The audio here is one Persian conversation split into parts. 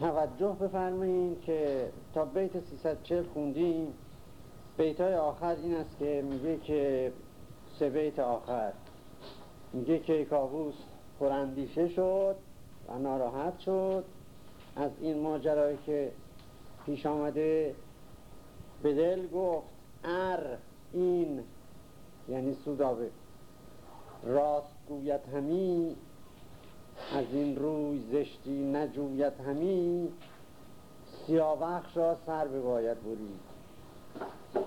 توجه بفرمایید که تا بیت 340 خوندیم. بیت های آخر این است که میگه که سه بیت آخر. میگه که کابوس پراندیشه شد و ناراحت شد. از این ماجرایی که پیش آمده به دل گفت ار این یعنی سودابه. راست گویت همی از این روی زشتی نجویت همی. سیاوخش را سر بباید برید.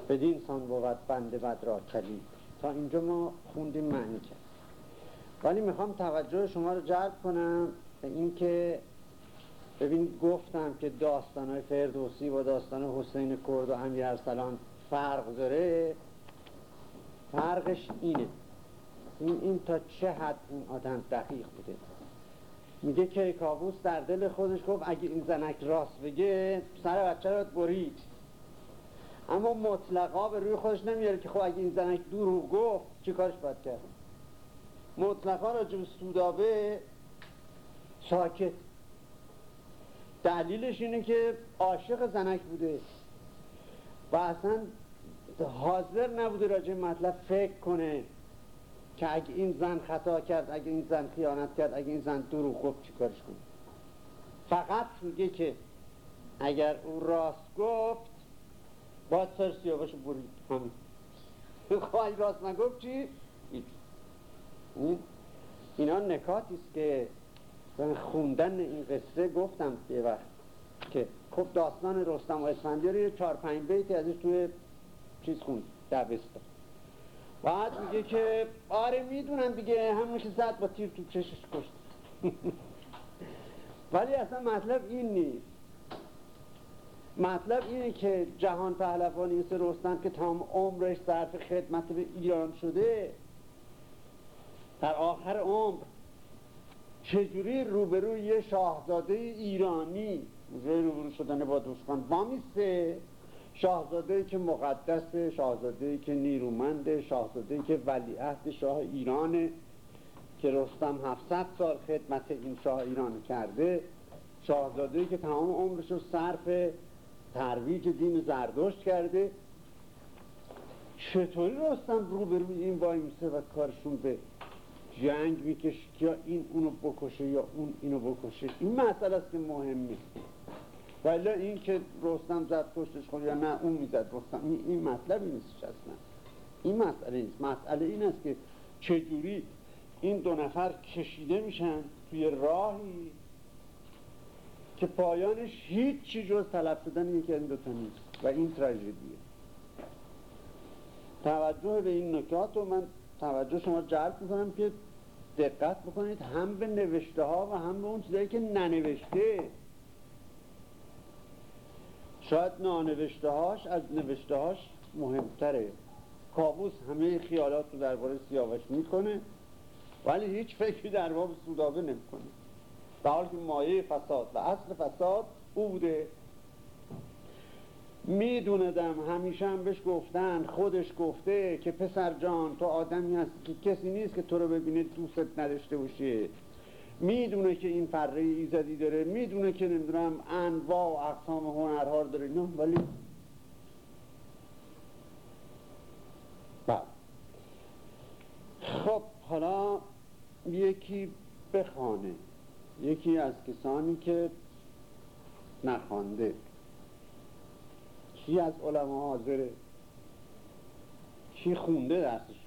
بدین سان بود بنده بد را کلید. تا اینجا ما خوندیم معنی کرد ولی می‌خوام توجه شما رو جلب کنم به اینکه ببین گفتم که داستان های فردوسی با داستان حسین کرد و امیر ارسلان فرق داره. فرقش اینه. این, این تا چه حد این آدم دقیق بوده؟ میگه که کابوس در دل خودش گفت اگه این زنک راست بگه سر بچه رو برید. اما مطلقا به روی خودش نمیاره که خب اگه این زنک دور گفت چی کارش باید کرد؟ مطلقا راجب سودابه ساکت. دلیلش اینه که عاشق زنک بوده و اصلا حاضر نبوده راجع مطلب فکر کنه. که اگه این زن خطا کرد اگه این زن خیانت کرد اگه این زن دروغ گفت چی کارش کنه؟ فقط میگه که اگر او راست گفت باید سر سیاوش برید همین خواهی راست نگفت چی؟ اینا نکاتی است که خوندن این قصه گفتم یه وقت که خب داستان رستم و اسفندیار یه چار پنج بیتی ازش توی چیز خوند دبستان. بعد میگه که آره می‌دونم دیگه همون که زد با تیر تو چشش کشت. ولی اصلا مطلب این نیست. مطلب اینه که جهان پهلوانی مثل رستم که تمام عمرش صرف خدمت به ایران شده در آخر عمر چجوری روبروی یه شاهزاده ایرانی روبرو شدن با دوستان وامیسته؟ شاهزاده که مقدسه شاهزاده که نیرومنده شاهزاده که ولیعهد شاه ایرانه که رستم 700 سال خدمت این شاه ایران کرده شاهزاده که تمام عمرش رو صرف ترویج دین زردشت کرده. چطوری رستم روبروی این وایمیسه و کارشون به جنگ می‌کشه؟ یا این اونو بکشه یا اون اینو بکشه؟ این مسئله است که مهم ولی این که رستم زد پشتش خود یا نه اون می‌زد رستم. این, این مطلبی نیست اصلا. این مسئله نیست. مسئله این است که چجوری این دو نفر کشیده میشن توی راهی که پایانش هیچ چی جز طلب شدن یکی این دوتا نیست و این تراژدیه. توجه به این نکات رو من توجه شما جلب می‌کنم که دقت بکنید هم به نوشته ها و هم به اون چیزایی که ننوشته. شاید نانوشته هاش از نوشته هاش مهمتره. کابوس همه خیالات رو درباره سیاوش می‌کنه ولی هیچ فکری در باب سودابه نمی‌کنه. در حال که مایه فساد و اصل فساد او بوده. میدوندم همیشه هم بهش گفتن خودش گفته که پسر جان تو آدمی هست که کسی نیست که تو رو ببینه دوستت نداشته باشه. می‌دونه که این فره ایزدی داره می‌دونه که نمی‌دونم انواع و اقسام هنرها داره. نه ولی بله. خب حالا یکی بخوانه. یکی از کسانی که نخوانده. کی از علما حاضره؟ کی خونده درسشون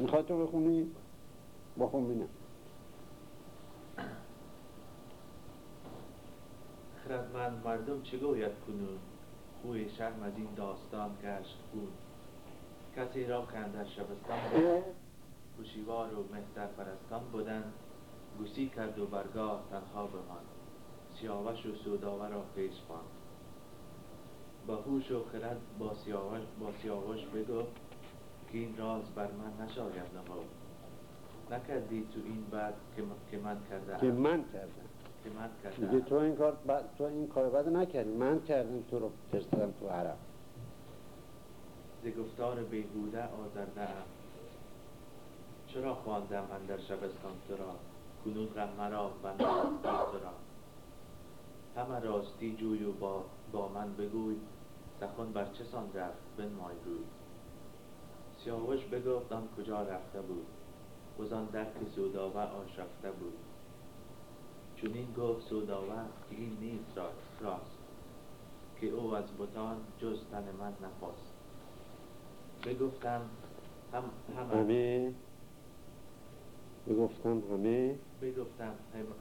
می‌خواد تو بخونی؟ بخون بینم. خردمند مردم چه گوید کنون؟ خوی شرم از این داستان گشت خون. کسی را که در شبستان گوشیوار و مهتر پرستان بودن. گوشی کرد و برگاه تنها بماند. سیاوش و سوداوه را پیش خواند. با هوش و خرد با سیاوش, با سیاوش بگو. که این راز بر من نشاید نمود نکردی تو این بعد که من کرده که من کردم. که من کردم. تو این کار تو این کار بعد نکردی. من کردم تو رو فرستادم تو عرب. ز گفتار بیهوده آزرده چرا خواندم اندر شبستان تو را؟ کنون غم مرا بناست تو را. همه راستی جوی و با, با من بگوی سخن بر چه سان رفت؟ بنمای روی سیاوش بگفت آن کجا رفته بود. وزان درک سوداوه آشفته بود. چون این گفت سوداوه که این نیست راست که او از بتان جز تن من نخواست. بگفتم هم همه؟ بگفتم همه؟ بگفتم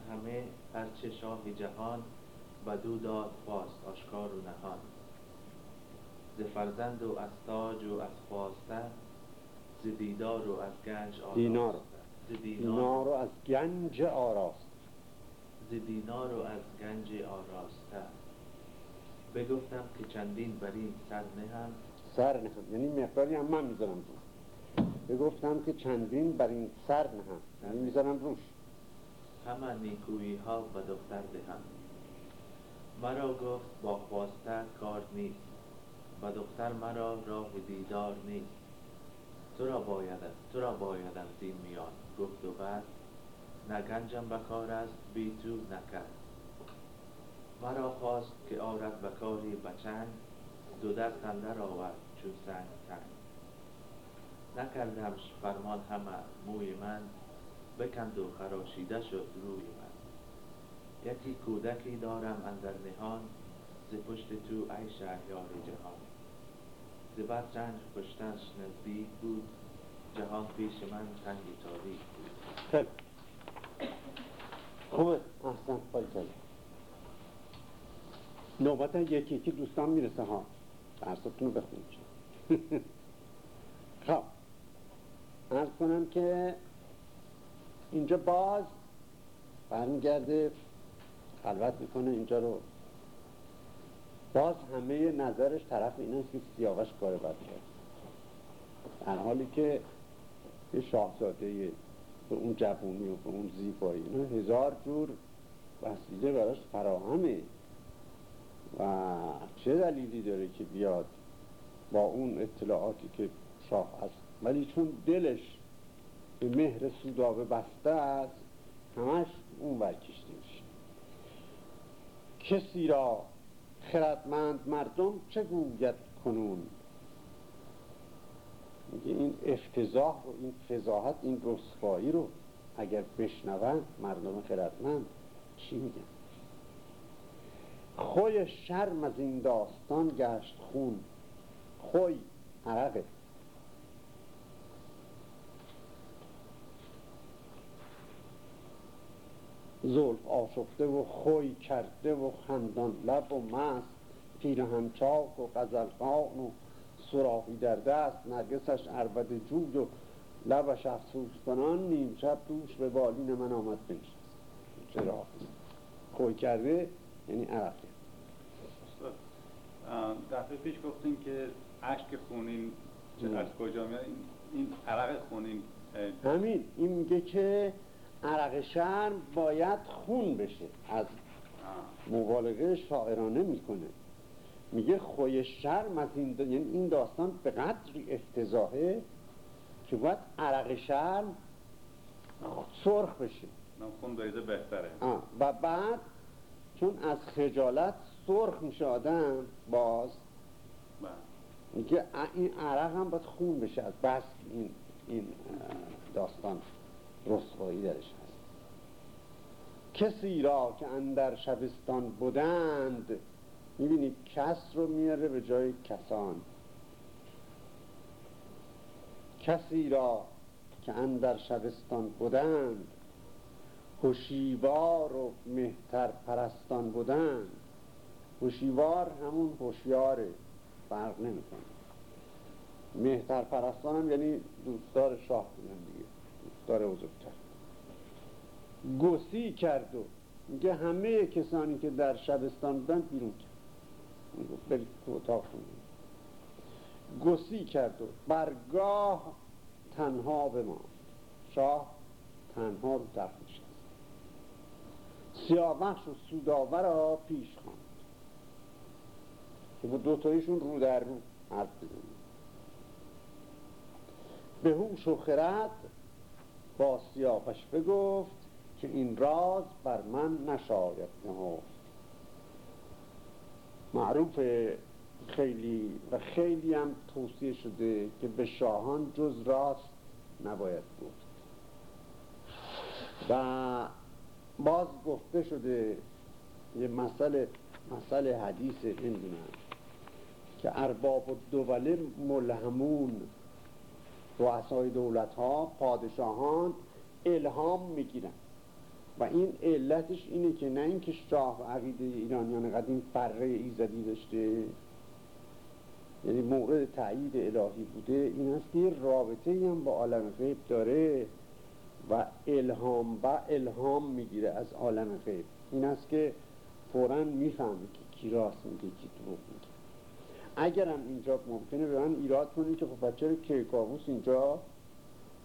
همه هرچه شاه جهان بدو داد خواست آشکار و نهان. ز فرزند و از تاج و از خواسته دیدار و از گنج آراسته دینار. دینار و از گنج آراسته ز دینار و از گنج آراسته بگفتم که چندین بر این سر نهم. سر نهم. یعنی مقداری هم من می‌ذارم روش. بگفتم که چندین بر این سر نهم. یعنی می‌ذارم روش. همه نیکویی ها به دختر دهم. مرا گفت با خواسته کار نیست و دختر مرا راه دیدار نیست. تو را باید تو را باید از این میان. گفت و بعد نه گنجم بکار است بی تو نکرد مرا خواست که آرد بکاری بچنگ دو دست اندر آورد چون سنگ تنگ. نکردمش فرمان همه موی من بکند و خراشیده شد روی من. یکی کودکی دارم اندر نهان ز پشت تو ای شهریار جهان. ز بر چنگ پشتش نزدیک بود. جهان پیش من تنگی تاریک بود. خیلی. خوبه. احسن. پای نوبت یکی یکی دوستان می‌رسه ها. درستون بخونید. خب. ارز کنم که اینجا باز برمیگرده خلوت می‌کنه اینجا رو. باز همه نظرش طرف این است که سیاوش کار بد در حالی که یه شاهزاده به اون جوونی و به اون زیبایی هزار جور وسیله براش فراهمه. و چه دلیلی داره که بیاد با اون اطلاعاتی که شاه است ولی چون دلش به مهر سودابه بسته است همش اون برکشته میشه. کسی را خردمند مردم چه گوید کنون؟ میگه این افتضاح و این فضاحت این رسوایی رو اگر بشنون مردم خردمند چی میگن؟ خوی شرم از این داستان گشت خون خوی عرقه زلف آشفته و خوی کرده و خندان لب و مست پیرهن چاک و غزلخان و سراحی در دست نرگسش عربد جود و لبش افسوس کنان نیم شب دوش به بالین من آمد بنشست. چرا؟ خوی کرده یعنی عرقه دفعه پیش گفتیم که عشق خونین از کجا میاد؟ این عرق خونین همین این میگه که عرق شرم باید خون بشه. از مبالغه شاعرانه می‌کنه. میگه خوی شرم از این یعنی این داستان به قدری افتضاحه که باید عرق شرم سرخ بشه. خون بریزه بهتره. و بعد چون از خجالت سرخ میشه آدم باز بله. میگه این عرق هم باید خون بشه از بس این, این داستان. رسوایی درش هست. کسی را که اندر شبستان بودند می‌بینی کس رو میاره به جای کسان. کسی را که اندر شبستان بودند هوشیوار و مهتر پرستان بودند. هوشیوار همون هوشیاره فرق نمی‌کنه. مهتر پرستان هم یعنی دوستدار شاه بودن دیگه دوستدار بزرگتر گسی کرد و میگه همه کسانی که در شبستان بودن بیرون کرد. برید تو اتاق گسی کرد و برگاه تنها به ما شاه تنها رو تخت نشست. سیاوش و سوداور را پیش خواند. که با دوتایشون رو در رو حرف بزنیم. به هوش و خرد با سیاوش بگفت که این راز بر من نشاید نهفت. معروف خیلی و خیلی هم توصیه شده که به شاهان جز راست نباید بود و باز گفته شده یه مسئله مسئله حدیث نمی‌دونم که ارباب و دوله ملهمون رؤسای دولت ها پادشاهان الهام می‌گیرن. و این علتش اینه که نه اینکه شاه عقیده ایرانیان قدیم فره ایزدی داشته یعنی مورد تایید الهی بوده این است که رابطه هم با عالم غیب داره و الهام و الهام می‌گیره از عالم غیب. این است که فورا می‌فهمه که کی راست میگه کی دروغ میگه. اگرم اینجا ممکنه به من ایراد کنی که خب بچه کیکاووس اینجا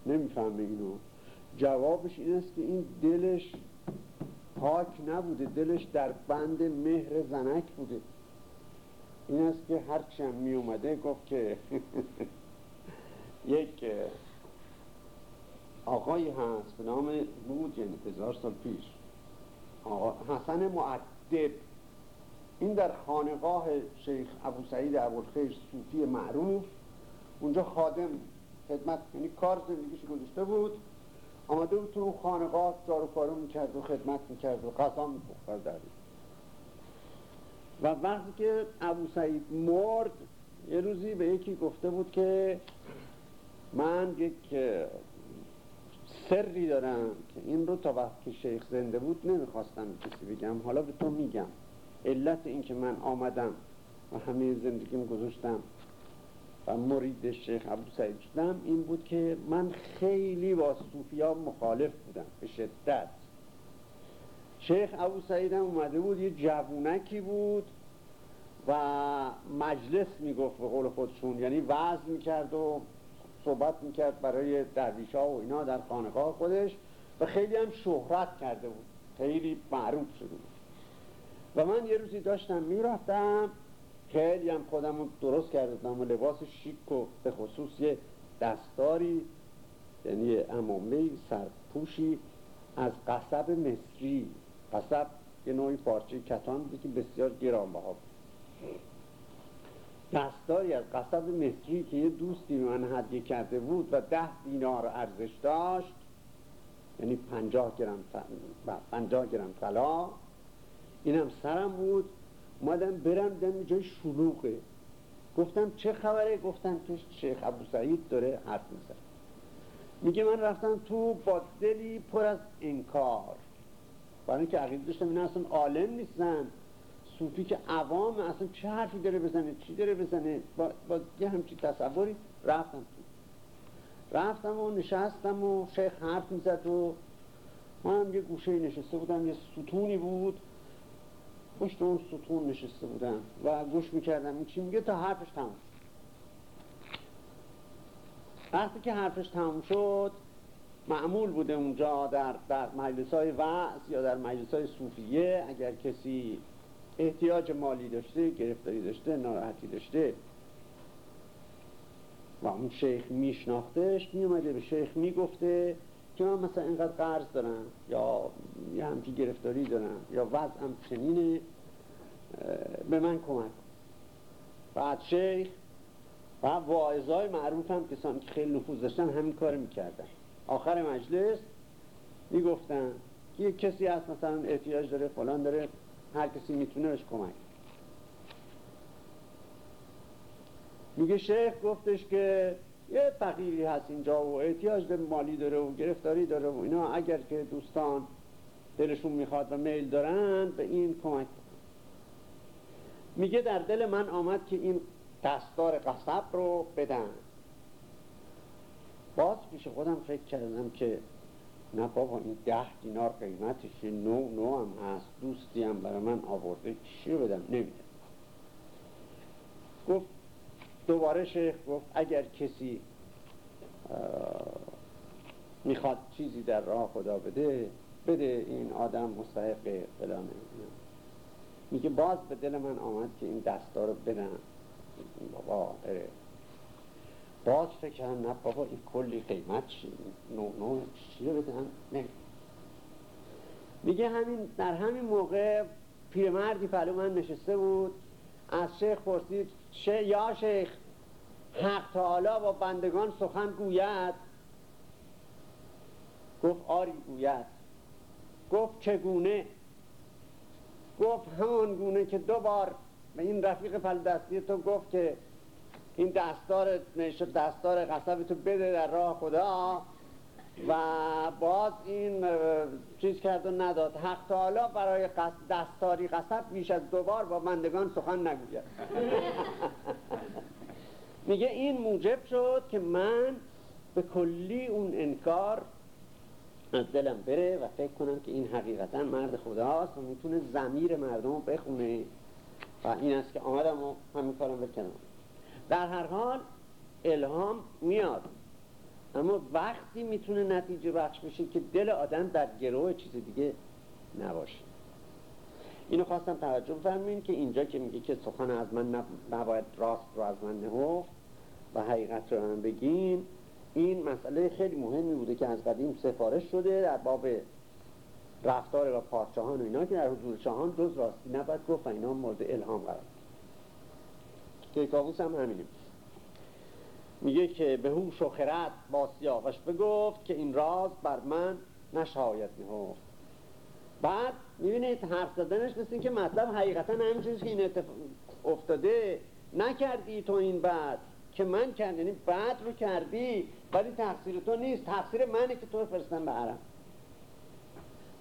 نمی‌فهمه اینو؟ جوابش این است که این دلش پاک نبوده دلش در بند مهر زنک بوده. این است که هرچی هم می اومده گفت که یک آقایی هست به نام بود یعنی هزار سال پیش. حسن معدب این در خانقاه شیخ ابو سعید ابوالخیر صوفی معروف اونجا خادم خدمت یعنی کار زندگیش گذاشته بود. آمده بود تو خانقاه دار و کارو می‌کرد و خدمت می‌کرد و غذا میپخت در و وقتی که ابو سعید مرد یه روزی به یکی گفته بود که من یک سری دارم که این رو تا وقت که شیخ زنده بود نمی‌خواستم کسی بگم. حالا به تو میگم. علت این که من آمدم و همه زندگیم گذاشتم. مرید شیخ عبدو سعید شدم این بود که من خیلی با صوفیا مخالف بودم به شدت. شیخ ابو هم اومده بود یه جوونکی بود و مجلس می‌گفت به قول خودشون یعنی وعظ می‌کرد و صحبت می‌کرد برای درویش ها و اینا در خانقاه خودش و خیلی هم شهرت کرده بود. خیلی معروف شده بود. و من یه روزی داشتم می‌رفتم خیلی هم خودم رو درست کرده بودم و لباس شیک و به خصوص یه دستاری یعنی امامه سرپوشی از قصب مصری. قصب یه نوعی پارچه کتان بود که بسیار گرانبها بود. دستاری از قصب مصری که یه دوستی من هدیه کرده بود و ده دینار ارزش داشت یعنی پنجاه گرم پنجاه گرم طلا. اینم سرم بود. اومدم برم دم جای شلوغه. گفتم چه خبره؟ گفتم که شیخ ابو سعید داره حرف میزن میگه من رفتم تو با دلی پر از انکار. برای اینکه عقیده داشتم این اصلا عالم نیستن. صوفی که عوام اصلا چه حرفی داره بزنه؟ چی داره بزنه؟ با, با یه همچی تصوری رفتم تو. رفتم و نشستم و شیخ حرف می‌زد و من هم یه گوشه نشسته بودم یه ستونی بود. پشت اون ستون نشسته بودم و گوش می‌کردم این چی میگه؟ تا حرفش تموم وقتی که حرفش تموم شد معمول بوده اونجا در, در مجلس های وعظ یا در مجلس های صوفیه اگر کسی احتیاج مالی داشته گرفتاری داشته ناراحتی داشته و اون شیخ میشناختش میومده به شیخ می‌گفته که من مثلا اینقدر قرض دارم؟ یا یه همچی گرفتاری دارم؟ یا وضعم چنینه؟ به من کمک بعد شیخ و واعظای معروف هم کسان که خیلی نفوذ داشتن همین کار می‌کردن. آخر مجلس می‌گفتن که کسی هست مثلا احتیاج داره فلان داره هر کسی می‌تونه بهش کمک میگه شیخ گفتش که یه فقیری هست اینجا و احتیاج به مالی داره و گرفتاری داره و اینا. اگر که دوستان دلشون می‌خواد و میل دارن به این کمک میگه در دل من آمد که این دستار قصب رو بدن. باز پیش خودم فکر کردم که نه بابا این ده دینار قیمتش نو نو هم هست. دوستی هم برای من آورده چی بدم؟ نمیدم گفت دوباره شیخ گفت اگر کسی می‌خواد چیزی در راه خدا بده بده این آدم مستحق فلانه میگه باز به دل من آمد که این دستا رو بدن بابا بره باز فکر نه بابا این کلی قیمت چی؟ نو نو چی رو بدن نه. میگه همین در همین موقع پیرمردی پلو من نشسته بود. از شیخ پرسید یا شیخ حق تعالی با بندگان سخن گوید؟ گفت آری گوید. گفت چگونه؟ گفت همان گونه که دو بار به این رفیق پل دستی تو گفت که این دستار دستار قصب تو بده در راه خدا. و باز این چیز کرد و نداد. حق تعالی برای دستاری قصب بیش از دوبار با بندگان سخن نگوید. میگه این موجب شد که من به کلی اون انکار از دلم بره و فکر کنم که این حقیقتا مرد خداست و می‌تونه زمیر مردم رو بخونه. و این است که آمدم و همین کارم بکنم در هر حال الهام میاد. اما وقتی می‌تونه نتیجه بخش بشه که دل آدم در گروه چیز دیگه نباشه. اینو خواستم توجه بفرمین که اینجا که میگه که سخن از من نباید راست رو از من نهفت و حقیقت رو من بگین این مسئله خیلی مهمی بوده که از قدیم سفارش شده در باب رفتار و پادشاهان و اینا که در حضور شاهان جز راستی نباید گفت و اینا مورد الهام قرار که هم همینه. میگه که به هوش و خرد با سیاوش بگفت که این راز بر من نشاید نهفت بعد می‌بینید حرف زدنش مثل که مطلب حقیقتا همین چیزی که این اتفاق افتاده نکردی تو این بعد که من کردم یعنی بعد رو کردی ولی تقصیر تو نیست. تقصیر منه که تو فرستن به حرم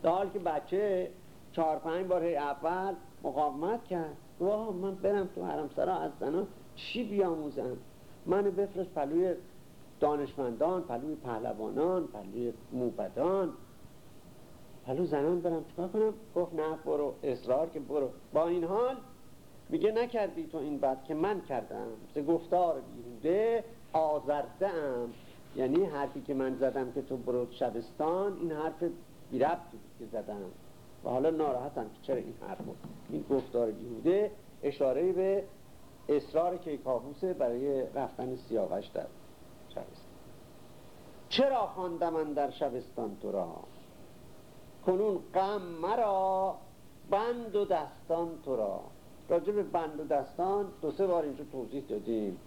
در که بچه چهار پنج بار اول مقاومت کرد. واه من برم تو حرم سرا از زنان چی بیاموزم؟ منو بفرست پلوی دانشمندان پلوی پهلوانان پلوی موبدان. پلو زنان برم چکار کنم؟ گفت نه برو اصرار که برو. با این حال میگه نکردی تو این بد که من کردم. ز گفتار بیهوده آزرده ام یعنی حرفی که من زدم که تو برو شبستان این حرف بیربطی که زدم. و حالا ناراحتم که چرا این حرف بود این گفتار بیهوده اشاره به اصرار کیکاووسه برای رفتن سیاوش در شبستان چرا خواندم در شبستان تو را؟ کنون غم مرا بند و دستان تو را. راجع به بند و دستان دو سه بار اینجا توضیح دادیم.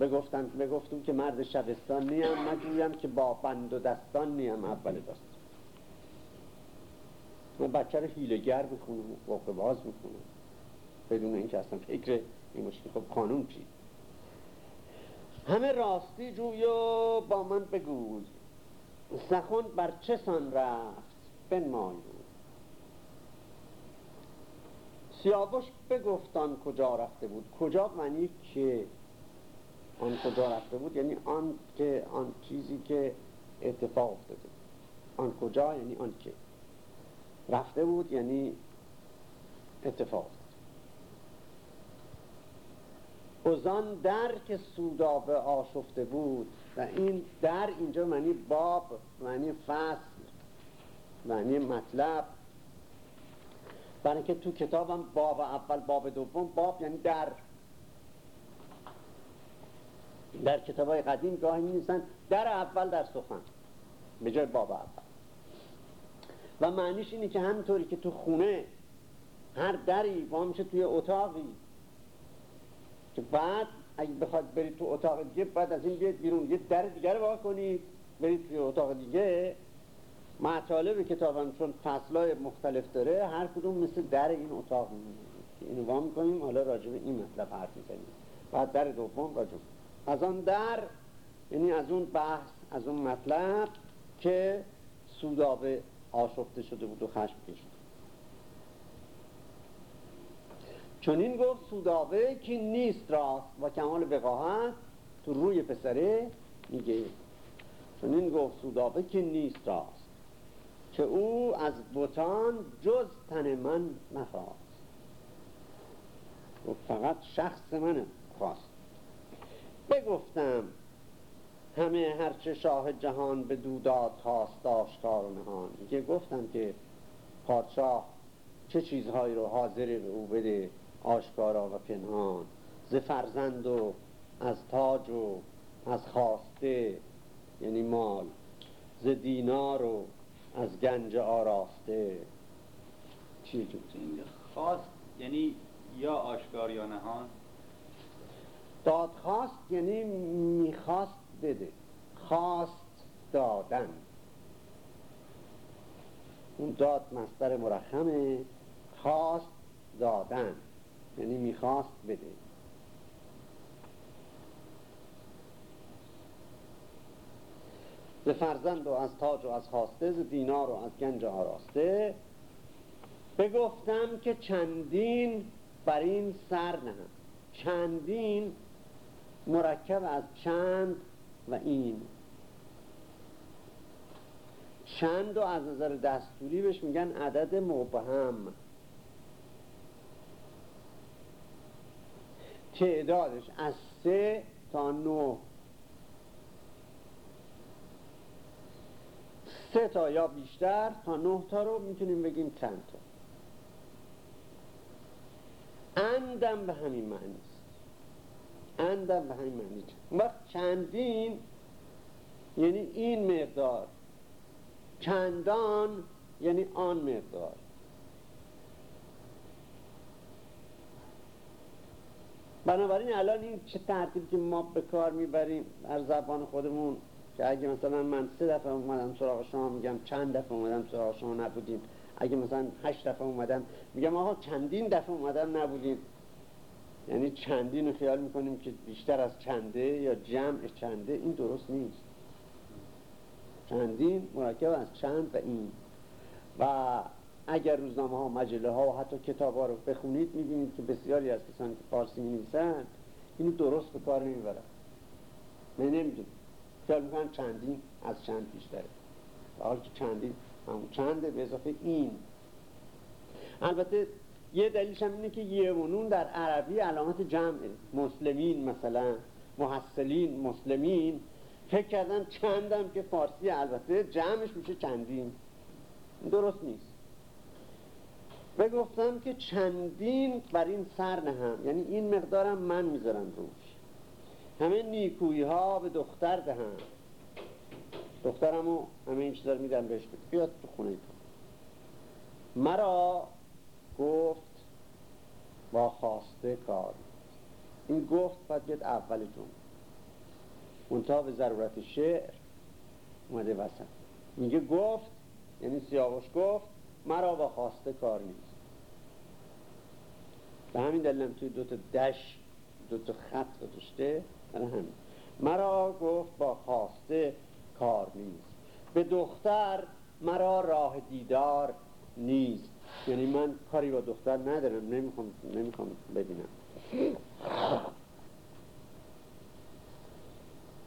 بگفتم بگفتم که مرد شبستان نیم نگویم که با بند و دستان نیم اول داستان. من بچه رو حیلگر بخونم واقع باز بخونم بدون اینکه اصلا فکر این مشکل. خب قانون چی؟ همه راستی جوی و با من بگوی سخن بر چه سان رفت؟ بنمای. سیاوش بگفتان کجا رفته بود. کجا معنی که آن کجا رفته بود؟ یعنی آن که آن چیزی که اتفاق افتاده آن کجا؟ یعنی آن که رفته بود یعنی اتفاق. اوزان در که سودابه آشفته بود و این در اینجا معنی باب معنی فصل معنی مطلب. برای که تو کتابم باب اول باب دوم باب یعنی در. در کتاب های قدیم گاهی می در اول در سخن به جای باب اول. و معنیش اینه که همینطوری که تو خونه هر دری با میشه توی اتاقی. که بعد اگه بخواد برید تو اتاق دیگه بعد از این بیاد بیرون. یه در دیگر رو کنید برید توی اتاق دیگه. مطالب کتابم چون فصلای مختلف داره هر کدوم مثل در این اتاق اینو وا می‌کنیم حالا راجع به این مطلب حرف می‌زنیم. بعد در دوم راجع از آن در یعنی از اون بحث از اون مطلب که سودابه آشفته شده بود و خشم کشید. چون این گفت سودابه که نیست راست و کمال بقاهت تو روی پسره میگه. چون این گفت سودابه که نیست راست که او از بوتان جز تن من نخواست. و فقط شخص من خواست. بگفتم همه هرچه شاه جهان به دوداد خواست آشکار و نهان. میگه گفتم که پادشاه چه چیزهایی رو حاضر به او بده؟ آشکارا و پنهان ز فرزند و از تاج و از خواسته یعنی مال ز دینار و از گنج آراسته. چی خواست یعنی یا آشکار یا نهان؟ دادخواست یعنی می‌خواست بده خواست دادن. اون داد مستر مرخمه خواست دادن. یعنی می‌خواست بده. ز فرزند و از تاج و از خواسته ز دینار و از گنج آراسته بگفتم که چندین بر این سر نهم. چندین مرکب از چند و این. چند و از نظر دستوری بهش میگن عدد مبهم. تعدادش از سه تا نه سه تا یا بیشتر تا نه تا رو می‌تونیم بگیم چند تا. اندم به همین معنی است. اندم به همین معنی وقت چندین یعنی این مقدار. چندان یعنی آن مقدار. بنابراین الان این چه ترتیب که ما به کار می‌بریم در زبان خودمون که اگه مثلا من سه دفعه اومدم سراغ شما میگم چند دفعه اومدم سراغ شما نبودیم. اگه مثلا هشت دفعه اومدم میگم آقا چندین دفعه اومدم نبودیم. یعنی چندین رو خیال می‌کنیم که بیشتر از چنده یا جمع چنده این درست نیست. چندین مرکب از چند و این. و اگر روزنامه ها مجله ها و حتی کتاب ها رو بخونید می‌بینید که بسیاری از کسانی که فارسی می نویسند اینو درست به کار نمی‌برن. من نمی‌دونم. خیال می‌کنن چندین از چند بیشتره. حال که چندین همون چنده به اضافه این. البته یه دلیلش هم اینه که یه و در عربی علامت جمعه. مسلمین مثلا محصلین مسلمین. فکر کردن چندم که فارسی البته جمعش میشه چندین. درست نیست. بگفتم که چندین بر این سر نهم. یعنی این مقدارم من می‌ذارم روش. همه نیکویی ها به دختر دهم. دخترمو همه این چیزا میدم بهش بیاد تو خونه تو. مرا گفت با خواسته کار. این گفت باید بیاد اول جمله به ضرورت شعر اومده وسط. میگه گفت یعنی سیاوش گفت مرا با خواسته کار نیست. به همین دلیلم توی دوتا دش دوتا خط گذاشته همین. مرا گفت با خواسته کار نیست. به دختر مرا راه دیدار نیست. یعنی من کاری با دختر ندارم نمی‌خوام نمی‌خوام ببینم.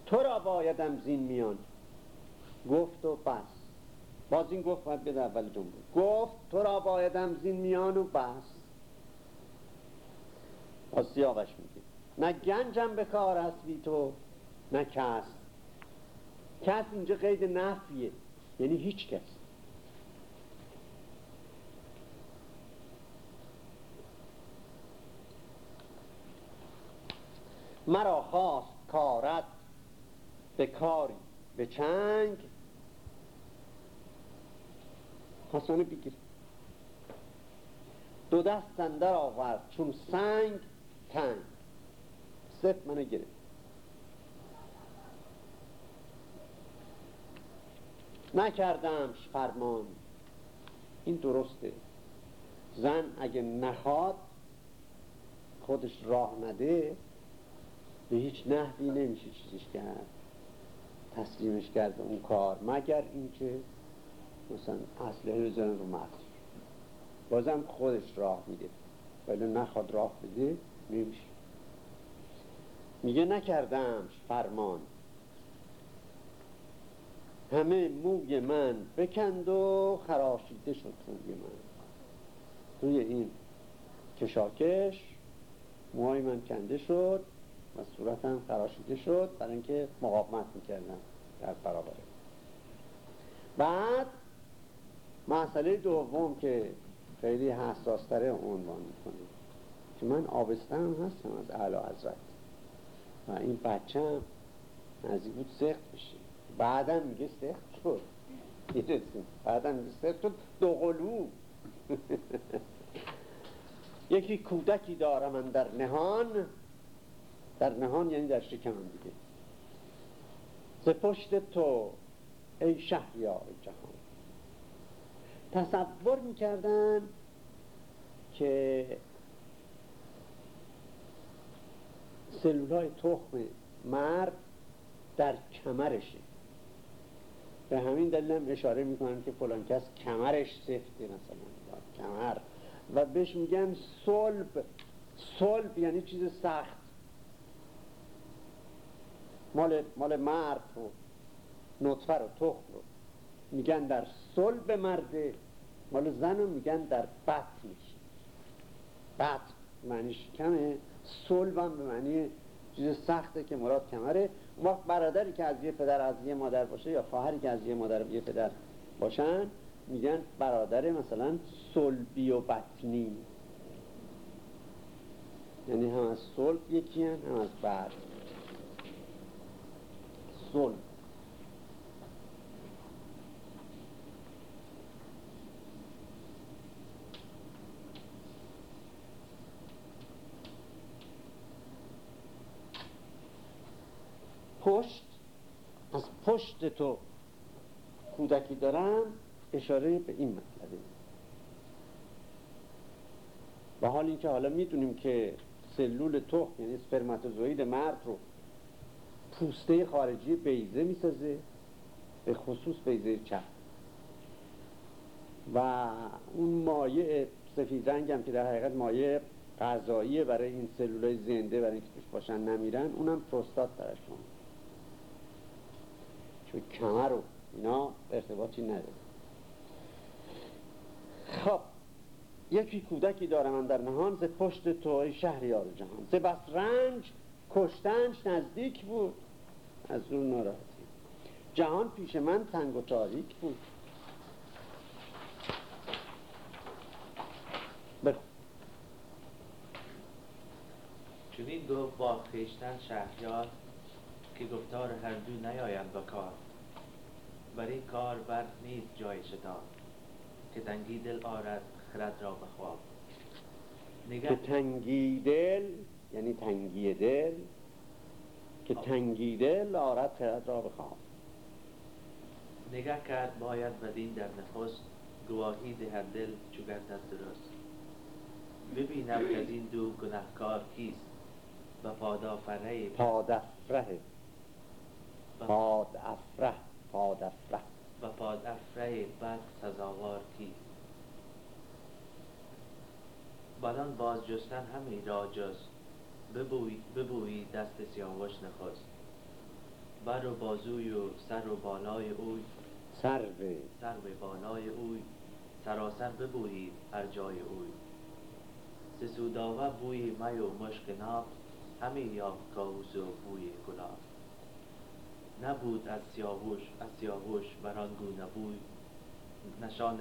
تو را بایدم زین میان. گفت و بس باز این گفت باید بده اول جمله. گفت تو را بایدم زین میان و بس. باز سیاقش میگه. نه گنجم به کار است بی تو نه کس. کس اینجا قید نفیه یعنی هیچ کس. مرا خواست کارت به کاری به چنگ خواستانه بگیر. دو دست سندر آورد. چون سنگ تنگ. سفت منو گرفت. نکردمش فرمان. این درسته. زن اگه نخواد خودش راه نده به هیچ نحوی نمیشه چیزش کرد. تسلیمش کرد اون کار مگر اینکه مثلا اصله بزنن رو مرد بازم خودش راه میده. ولی نخواد راه بده نمیشه. میگه نکردم فرمان. همه موی من بکند و خراشیده شد موی من. توی این کشاکش موهای من کنده شد و صورتم خراشیده شد برای اینکه مقاومت می‌کردم در برابره بعد مسئله دوم که خیلی حساستره عنوان می‌کنه که من آبستم هستم از اعلی حضرت. و این بچه هم نزدیک بود سخت بشه بعدا میگه سخت شد. می‌رسیم بعدم سر شد. دو قلو یکی کودکی دارم من در نهان. در نهان یعنی در شکم دیگه. ز پشت تو ای شهریار جهان. تصور می‌کردن که سلولای تخم مرد در کمرشه. به همین دلیل هم اشاره می‌کنن که فلان کس کمرش سفته مثلا کمر. و بهش میگن صلب. صلب یعنی چیز سخت. مال, مال مرد رو نطفه رو تخم رو میگن در صلب مرده. مال زن رو میگن در بطنش بطن معنیش کمه صلب هم به معنی چیز سخته که مراد کمره. وقت برادری که از یه پدر از یه مادر باشه یا خواهری که از یه مادر یه پدر باشن میگن برادر مثلا صلبی و بطنی. یعنی هم از صلب یکی هم, هم از بعد صلب. پشت از پشت تو کودکی دارم اشاره به این مطلبه. و حال اینکه حالا می‌دونیم که سلول تخم یعنی سپرماتوزوید مرد رو پوسته خارجی بیزه می‌سازه به خصوص بیزه چپ. و اون مایع سفید رنگ هم که در حقیقت مایع غذاییه برای این سلولای زنده برای اینکه توش باشن نمیرن اونم پروستات درشون چون کمر رو اینا ارتباطی نداره خب یکی کودکی داره من در نهان ز پشت توی شهریار جهان ز بس رنج کشتنش نزدیک بود از اون ناراحتی جهان پیش من تنگ و تاریک بود بخون چنین گفت با خیشتن شهریار که گفتار هر دو نیاید با کار بر این کار بر نیست جای شتاب که تنگی دل آرد خرد را به خواب. که تنگی دل یعنی تنگی دل که تنگی دل آرد خرد را بخواب نگه کرد باید بدین در نخست گواهی دهد دل چو گردد درست. ببینم که از این دو گنهکار کیست. و پادافره پادفره و پادافره. پادافره و پادافره بد سزاوار کیست؟ بدان باز جستن همی را جست ببوی, ببویی دست سیاوش نخست بر و بازوی و سر و بالای اوی. سرو سر به بالای اوی. سراسر ببویید هر جای اوی. سسوداوه بوی می و مشک ناب همی یافت کاوس و بوی گلاب. نبود از سیاوش از سیاوش بر آن گونه بوی. نشان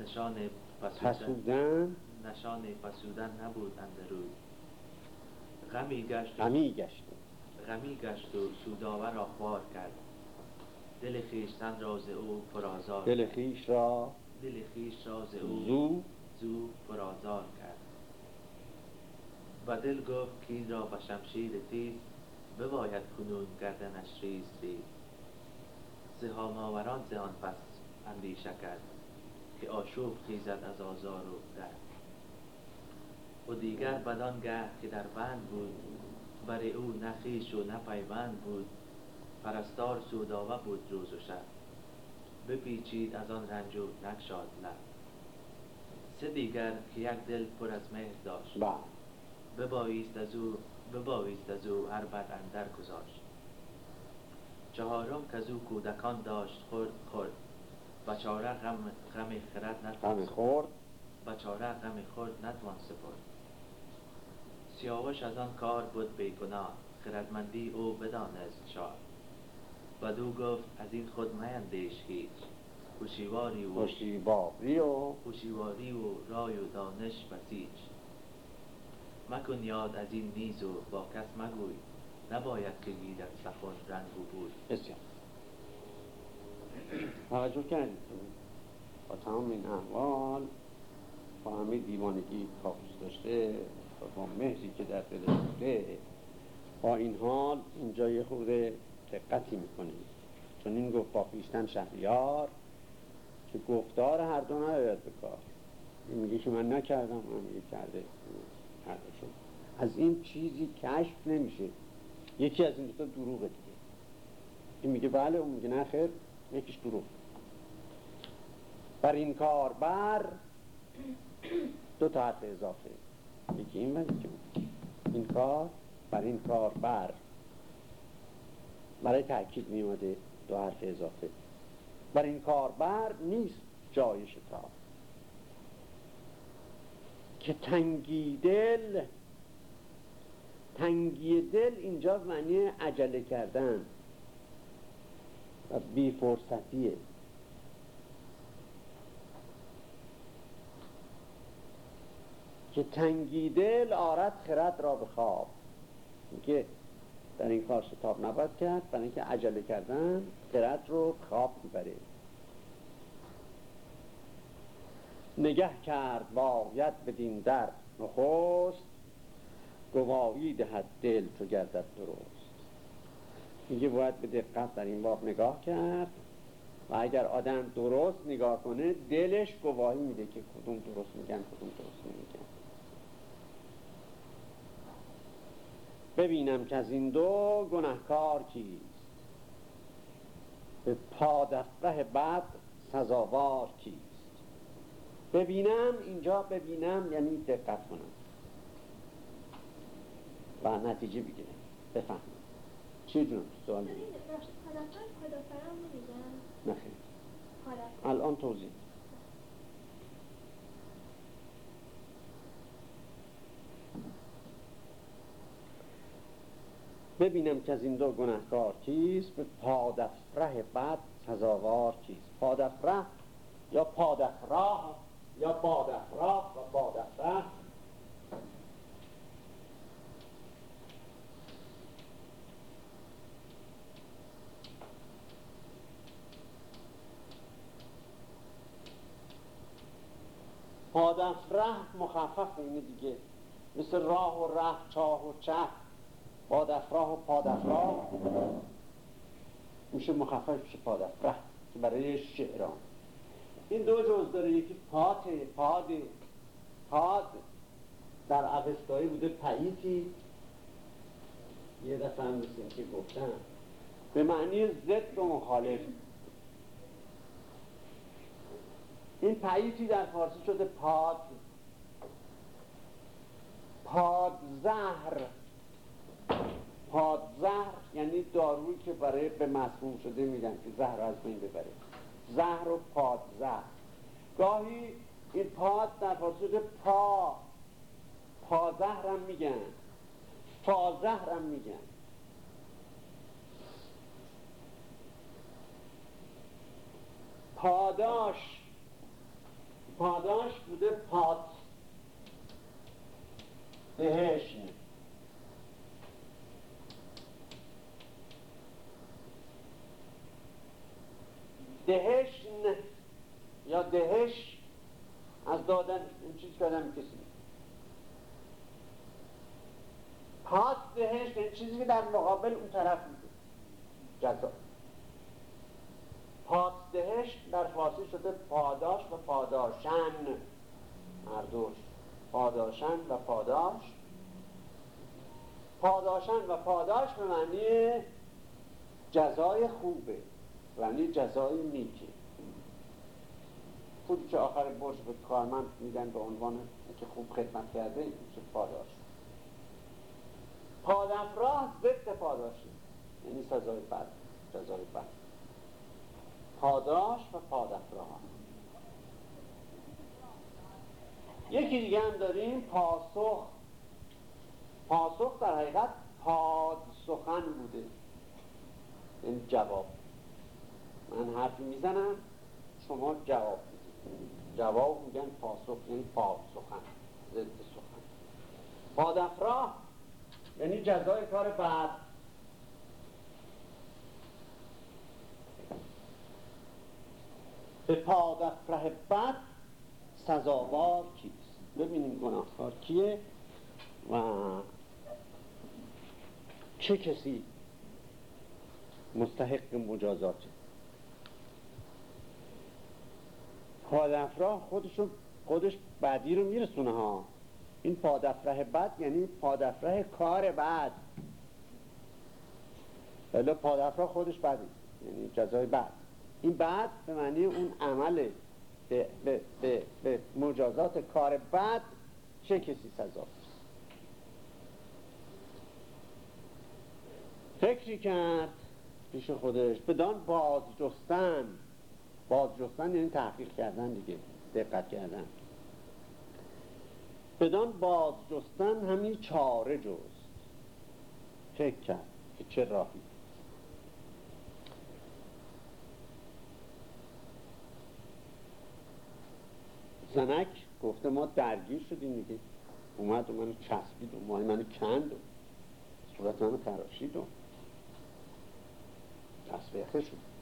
نشان پسودن نشان پسودن نبود اندروی غمی گشت غمی گشت. غمی گشت و سوداوه را خوار کرد. دل خویشتن راز او پرازار دل خیش را دل خویش راز او زو زو پرازار کرد. و دل گفت کین را به شمشیر تیز بباید کنون گردنش ریز ریز سهام آوران ز آن پس اندیشه کرد که آشوب خیزد از آزار و درد. و دیگر بدان گه که در بند بود بر او نه خویش و نه پیوند بود. پرستار سوداوه بود روز و شب. بپیچید از آن رنج و نگشاد لب. سه دیگر که یک دل پر از مهر داشت. با ببایست از او ببایست از او هر بد اندر گذاشت. چهارم که از او کودکان داشت خورد خورد و چاره غم غم خرد نتوان خورد و چاره غم خورد نتوان سپرد. سیاوش از آن کار بود بیگناه خردمندی او بدانست شاه. بدو گفت از این خود میندیش هیچ. هوشیواری و و هوشیواری و رای و دانش بسیج. مکن یاد از این نیز و با کس مگوی. نباید که گیرد سخن رنگ و بوی بسیار. توجه کردید. با تمام این احوال با همه دیوانگی کافوس داشته با مهری که در دل بوده با این حال اینجا یه خورده دقتی می‌کنیم. چون این گفت با پیشتن شهریار که گفتار هر دو نیاید کار. این میگه که من نکردم من میگه کرده. از این چیزی کشف نمیشه. یکی از این دوتا دروغه دیگه. این میگه بله اون میگه نه خیر. یکیش دروغ. بر این کار بر دو تا حرف اضافه. یکی این و یکی این کار بر این کار بر. برای تأکید میومده دو حرف اضافه. بر این کار بر نیست جای شتاب. که تنگی دل. تنگی دل اینجا معنی عجله کردن و بی فرصتیه. که تنگی دل آرد خرد را به خواب. میگه در این کار شتاب نباید کرد برای اینکه عجله کردن خرد رو خواب می‌بره. نگه کرد باید بدین در نخست گواهی دهد دل تو گردد درست. میگه باید به دقت در این باب نگاه کرد و اگر آدم درست نگاه کنه دلش گواهی میده که کدوم درست میگن کدوم درست نمیگن. ببینم که از این دو گناهکار کیست. به پادفقه بعد سزاوار کیست. ببینم اینجا ببینم یعنی دقت کنم. و نتیجه بگیرم بفهم چی جون؟ سوال نخیر الان توضیح. ببینم که از این دو گناهکار کیست به پادفره بعد سزاوار کیست پادفره یا پادفراه؟ یا بادفراه و بادفره پادفره مخفف اینه دیگه مثل راه و ره چاه و چه پادفراه و پادفراه میشه مخفف میشه پادفره که برای شعران این دو جز داره یکی پاته پاده پاد در اوستایی بوده پاییتی یه دفعه هم که گفتم. به معنی ضد و مخالف. این پاییتی در فارسی شده پاد. پادزهر پادزهر یعنی دارویی که برای به مسموم شده میدن که زهر از بین ببره. زهر و پادزهر گاهی این پاد در فارسی پا پازهر هم میگن. پازهر هم میگن. پاداش. پاداش بوده پاد. دهشن دهشن یا دهش از دادن. این چیز که آدم کسی پاد دهش این چیزی که در مقابل اون طرف میده. جزا. پاددهش در فارسی شده پاداش و پاداشن. هر دوش پاداشن و پاداش. پاداشن و پاداش به معنی جزای خوبه. یعنی جزای نیکه پولی که آخر برج به کارمند میدن به عنوان که خوب خدمت کرده میشه پاداش. پادافراه ضد پاداشی یعنی سزای بد جزای بد. پاداش و پادافراه یکی دیگه هم داریم پاسخ. پاسخ در حقیقت پاد سخن بوده. این جواب. من حرفی می‌زنم شما جواب می‌دید جواب میگن پاسخ یعنی پاد سخن ضد سخن. پادافراه یعنی جزای کار بعد. به پادفره بد سزاوار کیست؟ ببینیم گناهکار کیه و چه کسی مستحق مجازاته. پادفرا خودشو خودش بعدی رو میرسونه ها. این پادفره بد یعنی پادفره کار بد. ولی پادفرا خودش بدی. یعنی جزای بد. این بعد به معنی اون عمل به, به, به, به مجازات کار بد چه کسی سزا فکری کرد پیش خودش بدان بازجستن یعنی تحقیق کردن دیگه دقت کردن. بدان بازجستن همین چاره جست. فکر کرد که چه راهی. زنک گفته ما درگیر شدیم دیگه. اومد و منو چسبید و مای منو کند و صورت منو خراشید و تصویخه شد.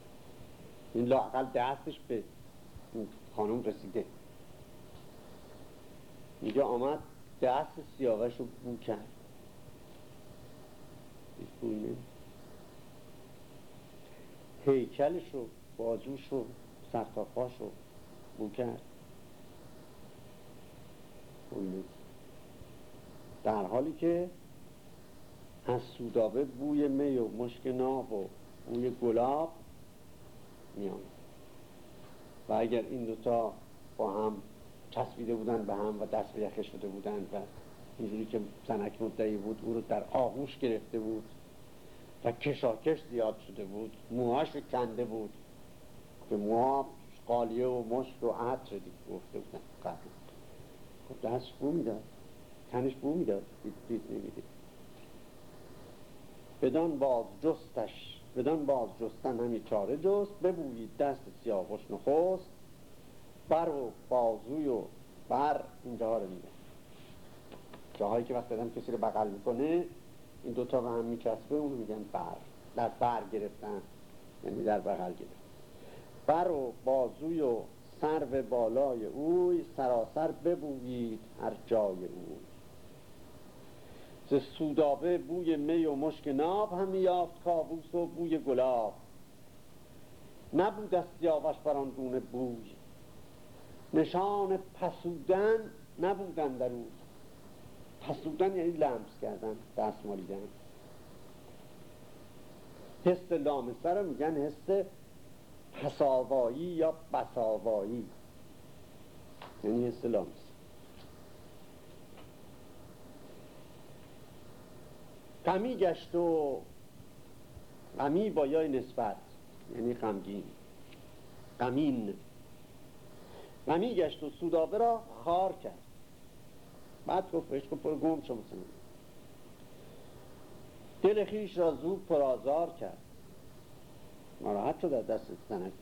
این لاقل دستش به خانم رسیده. اینجا آمد دست سیاوش رو بو کرد. هیکلش رو بازوش رو سرتاپاش رو بو کرد. در حالی که از سودابه بوی می و مشک ناب و بوی گلاب میان. و اگر این دوتا با هم چسبیده بودن به هم و دست به یخه شده بودن و اینجوری که زنک مدعی بود او رو در آغوش گرفته بود و کشاکش زیاد شده بود موهاش کنده بود که موها قالیه و مشک و عطر دیگه گفته بودن قبل. خب دست بو می‌داد تنش بو می‌داد دید, دید بدان باز جستش بدان باز جستن همی چاره جست ببویید دست سیاوش نخست بر و بازوی و بر اینجا رو میده جاهایی که وقت کسی رو بغل می‌کنه این دوتا به هم میچسبه اون میگن بر. در بر گرفتن یعنی در بغل گرفتن. بر و بازوی و سر بالای اوی سراسر ببویید هر جای اوی. ز سودابه بوی می و مشک ناب هم یافت کابوس و بوی گلاب. نبود از سیاوش بر گونه بوی. نشان پسودن نبودن در او. پسودن یعنی لمس کردن دست مالیدن. حس لامسه رو میگن حس پساوایی یا بساوایی. یعنی حس لامسه غمی گشت و غمی با یای نسبت یعنی غمگین غمین غمی گشت و سودابه را خار کرد. بعد گفت بهش گفت گم شما دل خیش را زود پرازار کرد. ناراحت شد در دست زنک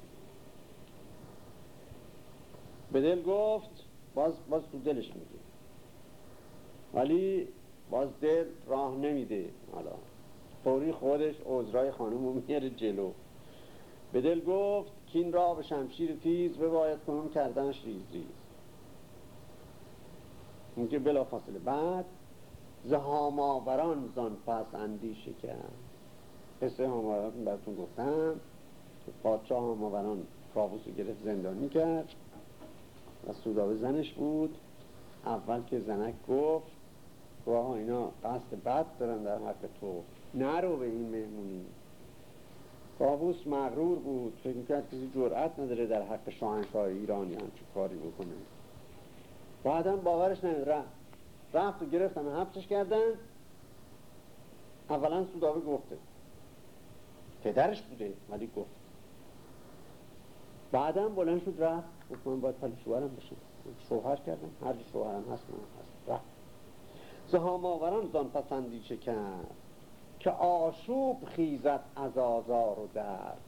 به دل گفت باز باز تو دلش میگه ولی باز دل راه نمیده حالا. فوری خودش عذرای خانم رو میاره جلو. به دل گفت کین را به شمشیر تیز باید کنون کردنش ریز ریز. اینکه بلا فاصله بعد زهاماوران زان پس اندیشه کرد. قصه هاماوران براتون گفتم. پادشاه هاماوران کابوس رو گرفت زندانی کرد. و سودابه زنش بود. اول که زنک گفت و اینا قصد بد دارن در حق تو. نرو به این مهمونی. کابوس مغرور بود. فکر می‌کرد کسی جرأت نداره در حق شاهنشاه ایرانی همچه کاری بکنه. بعدا باورش نمید رفت. رفت و گرفتن و حبسش کردن. اولا سودابه گفته. پدرش بوده ولی گفت. بعدا بلند شد رفت. گفت من باید پلی شوهرم بشم. شوهر کردم. هر شوهرم هست من هست. رفت. زهام آوران زان پسندی کرد که آشوب خیزت از آزار و درد.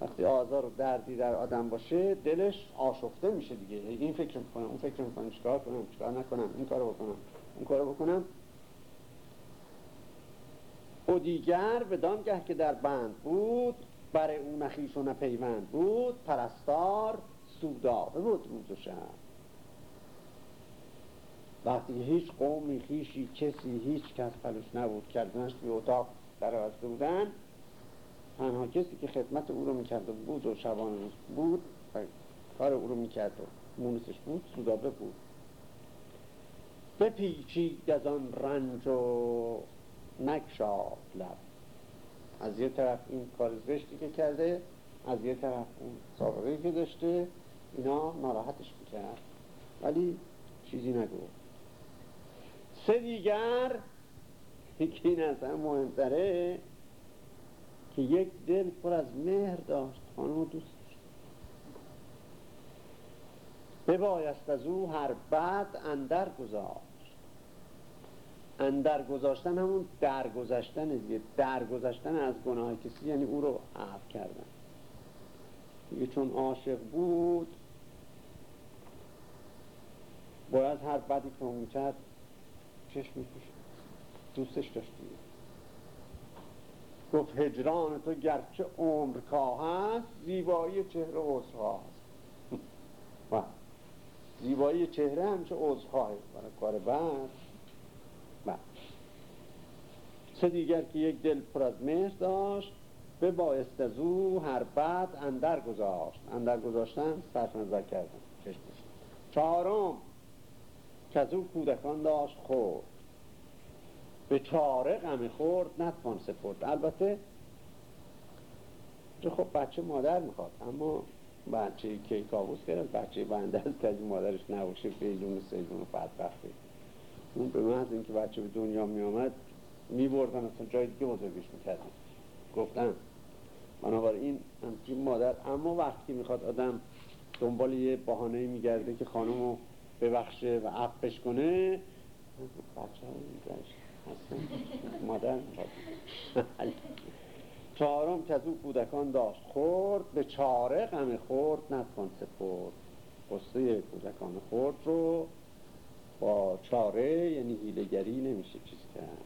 وقتی آزار و دردی در آدم باشه دلش آشفته میشه دیگه. این فکر می‌کنم اون فکر می‌کنم. چیکار کنم؟ چیکار نکنم؟ این کارو بکنم. اون کارو بکنم. و دیگر به دانگه که در بند بود بر او نخیش و نپیوند بود پرستار سودابه بود روز و شب. وقتی هیچ قومی خیشی کسی هیچ کس پلوش نبود کردنش به اتاق در بودن تنها کسی که خدمت او رو می‌کرد بود و شبان بود کار او رو می‌کرد و مونسش بود سودابه بود. بپیچید از آن رنج و نکشاد لب. از یه طرف این کار زشتی که کرده از یه طرف اون سابقه که داشته اینا ناراحتش می‌کرد. ولی چیزی نگفت. سه دیگر یکی این از هم مهمتره که یک دل پر از مهر داشت خانم دوست. ببایست از او هر بد اندر گذاشت. اندر گذاشتن همون درگذشتن دیگه درگذشتن از گناه کسی یعنی او رو عفو کردن. دیگه چون عاشق بود باید هر بدی که اون کرد چشم می‌کشید. دوستش داشت گفت هجران تو گرچه عمر کاه هست زیبایی چهره عذرها هست زیبایی چهره همچه عذرها هست برای کار بر. سه دیگر که یک دل پر از مهر داشت به بایست از هر بد اندر گذاشت. اندر گذاشتن صرف نظر کردن. چهارم که از او کودکان داشت خورد. به چاره غم خورد نتوان سپرد. البته خب بچه مادر می‌خواد اما بچه کیکاووس گرفت بچه بنده است که از مادرش نباشه بیجون سیجون و بدبخته اون به محض اینکه بچه به دنیا میامد میبردن اصلا جای دیگه بزرگش می‌کردن. گفتن بنابراین همچین مادر اما وقتی می‌خواد آدم دنبال یه بحانه میگرده که خانم ببخشه و عفش کنه. بچه مادر چهارم که از او کودکان داشت خورد. به چاره غم خورد. نتوان سپرد. قصه کودکان خورد رو با چاره یعنی هیلگری نمیشه چیز کرد.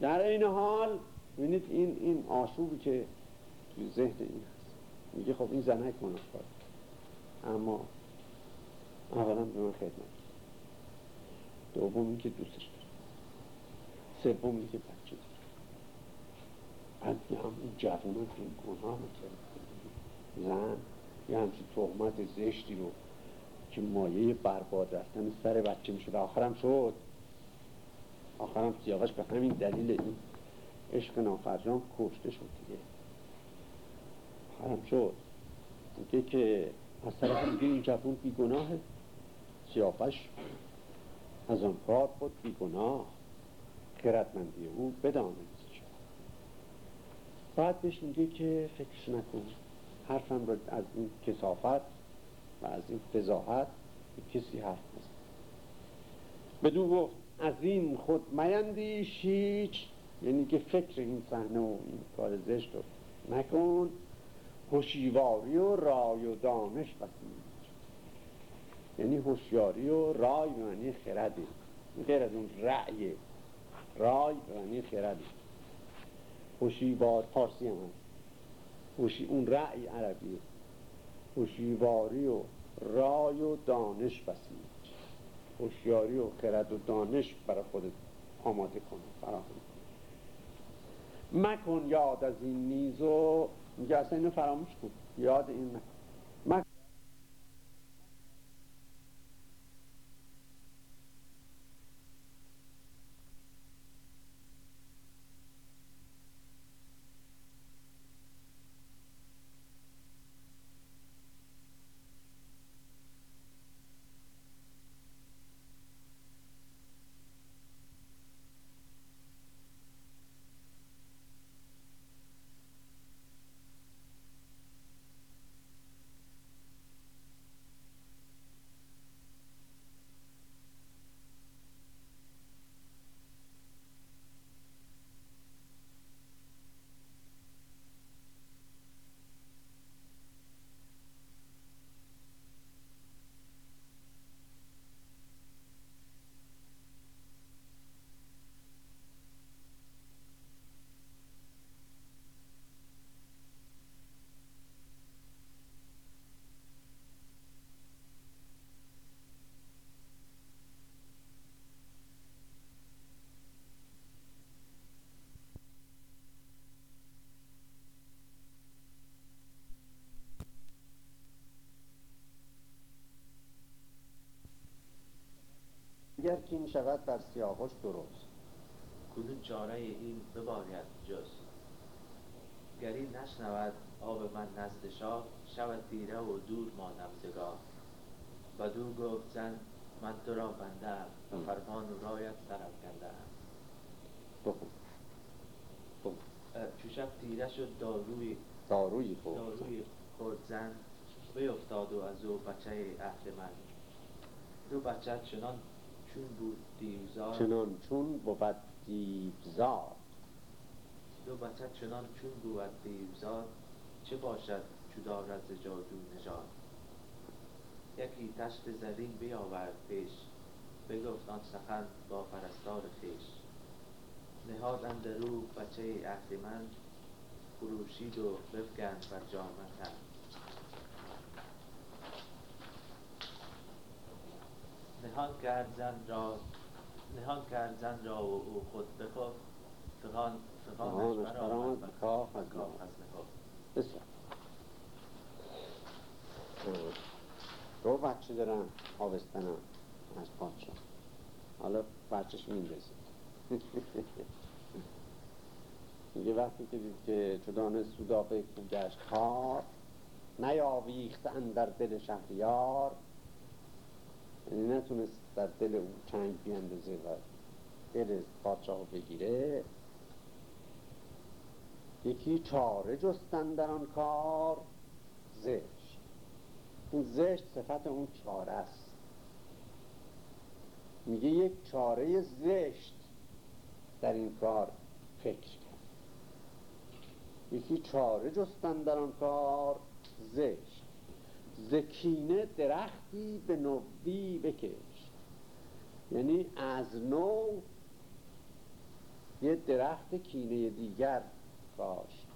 در این حال ببینید این این آشوبی که توی ذهن این هست. میگه خب این زنک منافقات اما اولا به من خدمت. دومی که دوستش داره سومی که بچه داره بعد هم این جوانه که این گناه زن یه همچین تهمت زشتی رو که مایه برباد رفتن سر بچه میشه. و آخرم شد. آخرم سیاوش به همین دلیل این عشق نافرجان کشته شد دیگه. آخرم شد. میگه که از طرف دیگه این جوان بیگناهه. سیاوش از آن کار خود بیگناه. خردمندی او بدانست بعد بهش میگه که فکرش نکن. حرفم رو از این کسافت و از این فضاحت به کسی حرف نزن. بدو گفت از این خود میندیش هیچ. یعنی که فکر این صحنه و این کار زشت رو نکن. هوشیواری و رای و دانش بسید. یعنی هوشیاری و رای به معنی خرده غیر از اون رأی. رای به معنی خرده هوشیوار پارسی هم هست. اون رأی عربیه هوشیواری و رای و دانش بسید. هوشیاری و خرد و دانش برای خودت آماده کن. فراهم مکن یاد از این نیز و میگه اصلا اینو فراموش کن. یاد این مکن کین شود بر سیاوش درست. کنون چاره این بباید جز گری نشنود آب من نزد شاه شود تیره و دور مانم زگاه. بدو گفت زن من تو را بنده و فرمان و رایت سرم بخون. چو شب تیره شد داروی داروی خورد. داروی خورد زن بیفتاد و از او بچه اهل من. دو بچه چنان چون بود دیوزار چنان چون بود دیوزار دو بچه چنان چون بود دیوزار چه باشد چو دارد ز جادو نژاد؟ یکی تشت زرین بیاورد پیش بگفت آن سخن با پرستار خویش. نهاد اندرو بچه اهریمن خروشید و بفگند بر جامه تن. نهان کرد زن را نهان کرد زن را و او خود بخفت فغان فغانش برآمد. بر کاخ از نهفت بسیار. دو بچه دارن آبستن از پادشاه. حالا بچهش میندازه میگه وقتی که دید که چدان سودابه کو گشت خار نیاویخت در دل شهریار. یعنی نتونست در دل او چنگ بیندازه و دل پادشاه بگیره. یکی چاره جستن در آن کار زشت. این زشت صفت اون چاره است. میگه یک چاره زشت در این کار فکر کرد. یکی چاره جستن در آن کار زشت. زکینه درختی به نوی بکش یعنی از نو یه درخت کینه دیگر باش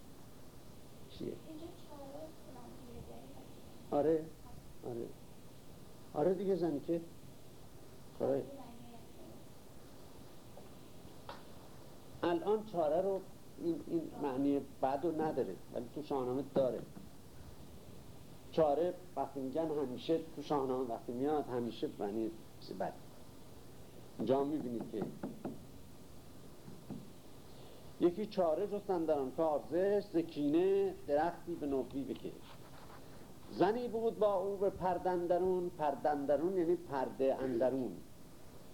چیه؟ آره آره. آره دیگه زنی که؟ آره. الان چاره رو این, این معنی بد رو نداره ولی تو شاهنامه داره. چاره وقتی میگن همیشه تو شاهنامه وقتی میاد همیشه معنی چیز بد. اینجا می‌بینید که یکی چاره جستن در آن کار زکینه درختی به نوبی بکش زنی بود با او به پردندرون پردندرون یعنی پرده اندرون.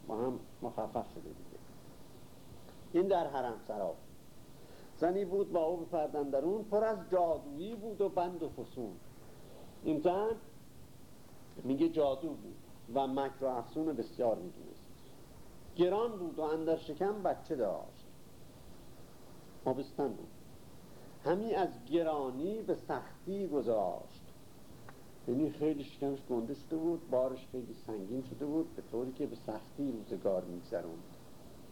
با هم مخفف شده دیگه. این در حرم سرا زنی بود با او به پردندرون پر از جادویی بود و بند و فسون. این زن میگه جادو بود و مکر و افسون بسیار می‌دونست. گران بود و اندر شکم بچه داشت. آبستن بود. همی از گرانی به سختی گذاشت. یعنی خیلی شکمش گنده شده بود بارش خیلی سنگین شده بود به طوری که به سختی روزگار میگذروند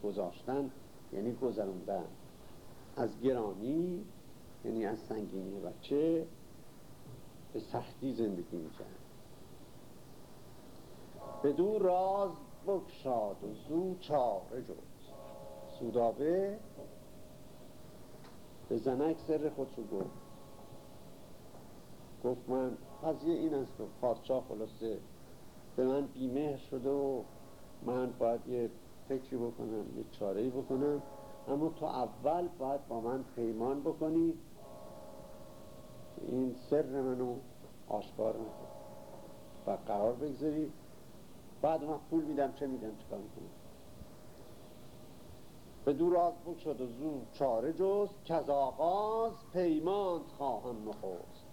گذاشتن یعنی گذروندن. از گرانی یعنی از سنگینی بچه به سختی زندگی می‌کرد. دو راز بکشاد و زو چاره جز سودابه به زنک سر خودشو گفت. گفت من قضیه این است که پادشاه خلاصه به من بیمهر شده و من باید یه فکری بکنم یه چاره بکنم. اما تو اول باید با من پیمان بکنی این سر منو آشکار نکن. و قرار بگذاری. بعد من پول میدم چه میدم چه می‌کنم؟ به دور از شد و زو چاره جز که از آغاز پیمان خواهم نخوست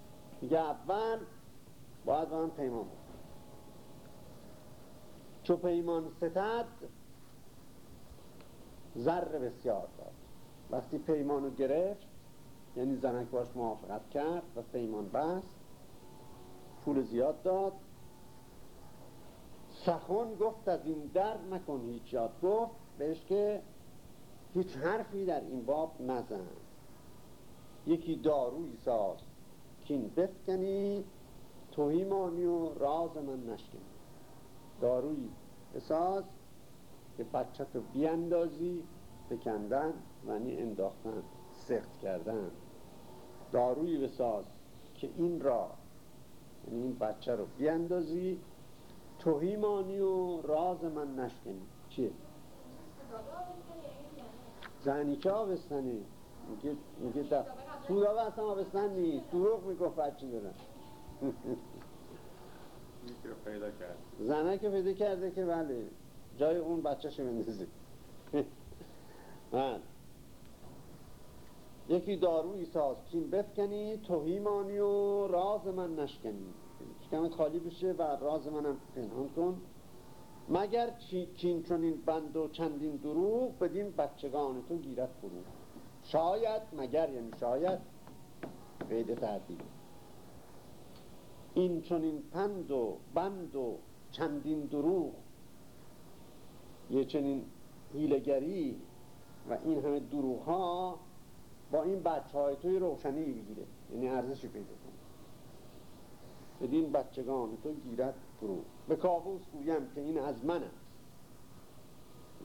میگه اول باید با من پیمان بکنم چو پیمان ستد زر بسیار داد. وقتی پیمانو گرفت یعنی زنک باش موافقت کرد و پیمان بست. پول زیاد داد. سخن گفت از این در نکن هیچ یاد. گفت بهش که هیچ حرفی در این باب نزن. یکی داروی ساز. که این بفکنی توهیمانی و راز من نشکنی. داروی بساز که بچه تو بیاندازی بکندن ونی انداختن سخت کردن. داروی بساز که این را یعنی این بچه رو بیاندازی توهیمانی و راز من نشکنی. چیه؟ زنی که آبستنه میگه میگه در سودابه اصلا آبستن نیست. دروغ می‌گفت بچه دارن زنه که پیدا کرده که بله جای اون بچهش بندازه بله. یکی دارویی ساز کین بفکنی توهیمانی و راز من نشکنی. شکمت خالی بشه و راز منم پنهان کن. مگر چی- کین چنین بند و چندین دروغ بدین بچگان تو گیرد فرو. شاید مگر یعنی شاید. قید تردید این چنین پند و بند و چندین دروغ یه چنین هیلگری و این همه دروغ ها با این بچه های توی روشنی بگیره یعنی ارزشی پیدا کنه. بدین بچگان تو گیرد فرو به کابوس گویم که این از من است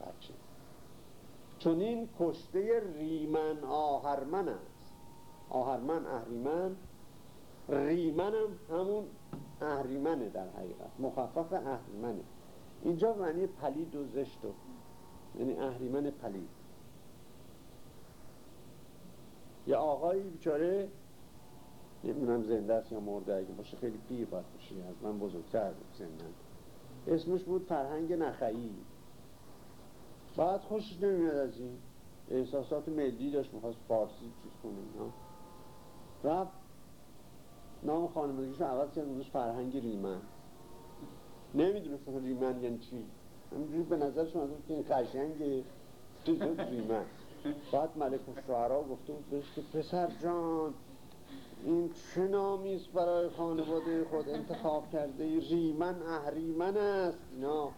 بچه. چون این کشته ریمن آهرمن است. آهرمن اهریمن. ریمنم همون اهریمنه در حقیقت. مخفف اهریمنه. اینجا معنی پلید و زشت و یعنی اهریمن پلید. یه آقایی بیچاره نمی‌دونم زنده است یا مرده اگه باشه خیلی پیر باید باشه. از من بزرگتر سنن اسمش بود فرهنگ نخعی. بعد خوشش نمیاد از این. احساسات ملی داشت می‌خواست فارسی چیز کنه اینا. رفت. نام خانمادگیش رو عوض کرد فرهنگ ریمن. نمی‌دونست ریمن یعنی چی. همینجوری به نظرشون از که این قشنگه چیز ریمن. بعد ملک الشعرا گفته بود بهش که پسر جان این چه نامی است برای خانواده خود؟ انتخاب کرده ریمن اهریمن است. اینا.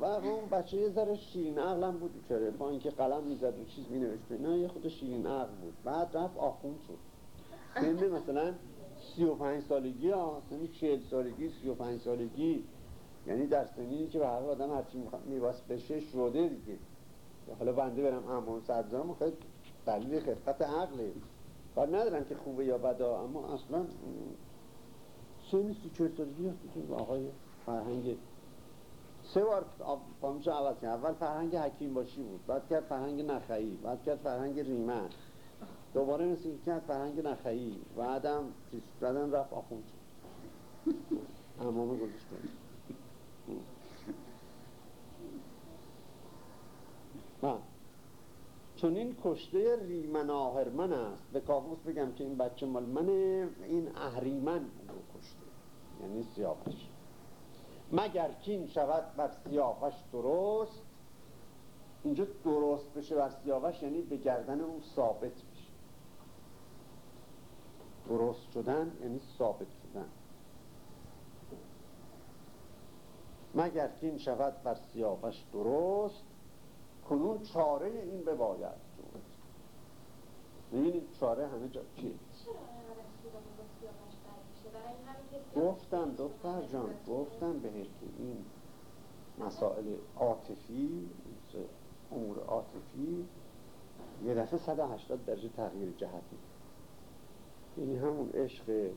و اون بچه یه ذره شیرین عقلم بود. بیچاره با اینکه قلم می‌زد و چیز مینوشت اینا یه خود شیرین عقل بود. بعد رفت آخوند شد. سن مثلا سی و پنج سالگی ها سن چهل سالگی سی و پنج سالگی. یعنی در سنینی که به هر آدم هرچی میواس بشه شده دیگه. حالا بنده برم امام صدرم خیلی دلیل خفت عقله کار ندارم که خوبه یا بدا اما اصلا سن سی چهل سالگی آقای فرهنگ سه بار فامیش عوض کرد اول فرهنگ حکیم باشی بود بعد کرد فرهنگ نخعی بعد کرد فرهنگ ریمن دوباره مثل که کرد فرهنگ نخعی. بعدم بعدم رفت آخون امامه گذاشت. کنید چون این کشته ریمن آهرمن است. به کابوس بگم که این بچه مال منه. این اهریمن رو کشته. یعنی سیاوش. مگر کین شود بر سیاوش درست؟ اینجا درست بشه بر سیاوش یعنی به گردن او ثابت بشه. درست شدن یعنی ثابت شدن. مگر کین شود بر سیاوش درست؟ کنون چاره این بباید می‌بینید چاره همه جا چیه؟ گفتم دختر جان گفتم بهت که این مسائل عاطفی امور عاطفی یه دفعه 180 درجه تغییر جهت یعنی همون عشق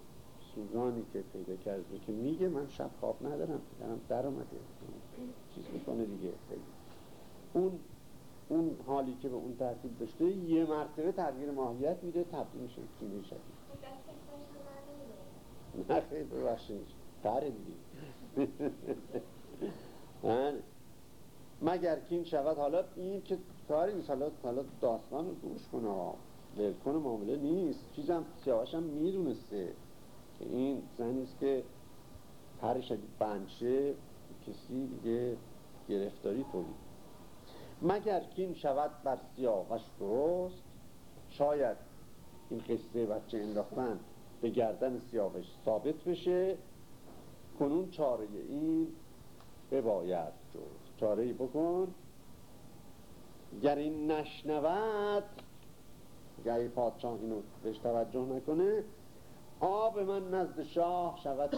سوزانی که پیدا کرده که میگه من شب خواب ندارم دارم در اومده. چیز می‌کنه دیگه. اون اون حالی که به اون ترتیب داشته یه مرتبه تغییر ماهیت میده تبدیل میشه کینه شدید نه خیلی ببخشید. تره دیگه. مگر کین شود حالا این که کاری نیست. حالا حالا داستان رو گوش کنه ولکن معامله نیست. چیزم سیاوش هم می‌دونسته که این زنیست که هر شدید بنشه کسی دیگه گرفتاری تولید مگر کین شود بر سیاوش درست شاید این قصه بچه انداختن به گردن سیاوش ثابت بشه کنون چاره این بباید جست چاره ای بکن. گر این نشنود گر پادشاه اینو بهش توجه نکنه آب من نزد شاه شود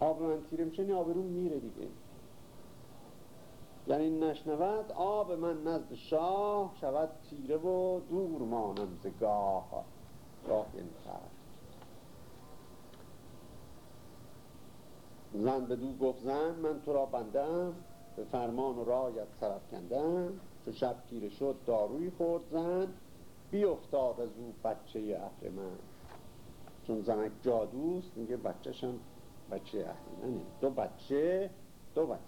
آب من تیره میشه این آبرون میره دیگه. یعنی نشنود آب من نزد شاه شود تیره و دور مانم ز گاه. گاه یعنی زن به دو گفت زن من تو را بندم به فرمان و رایت سرف کندم چو شب تیره شد داروی خورد زن بیافتاد از او بچه من. چون زنک جادوست میگه بچهشم بچه اهریمنه دو بچه دو بچه.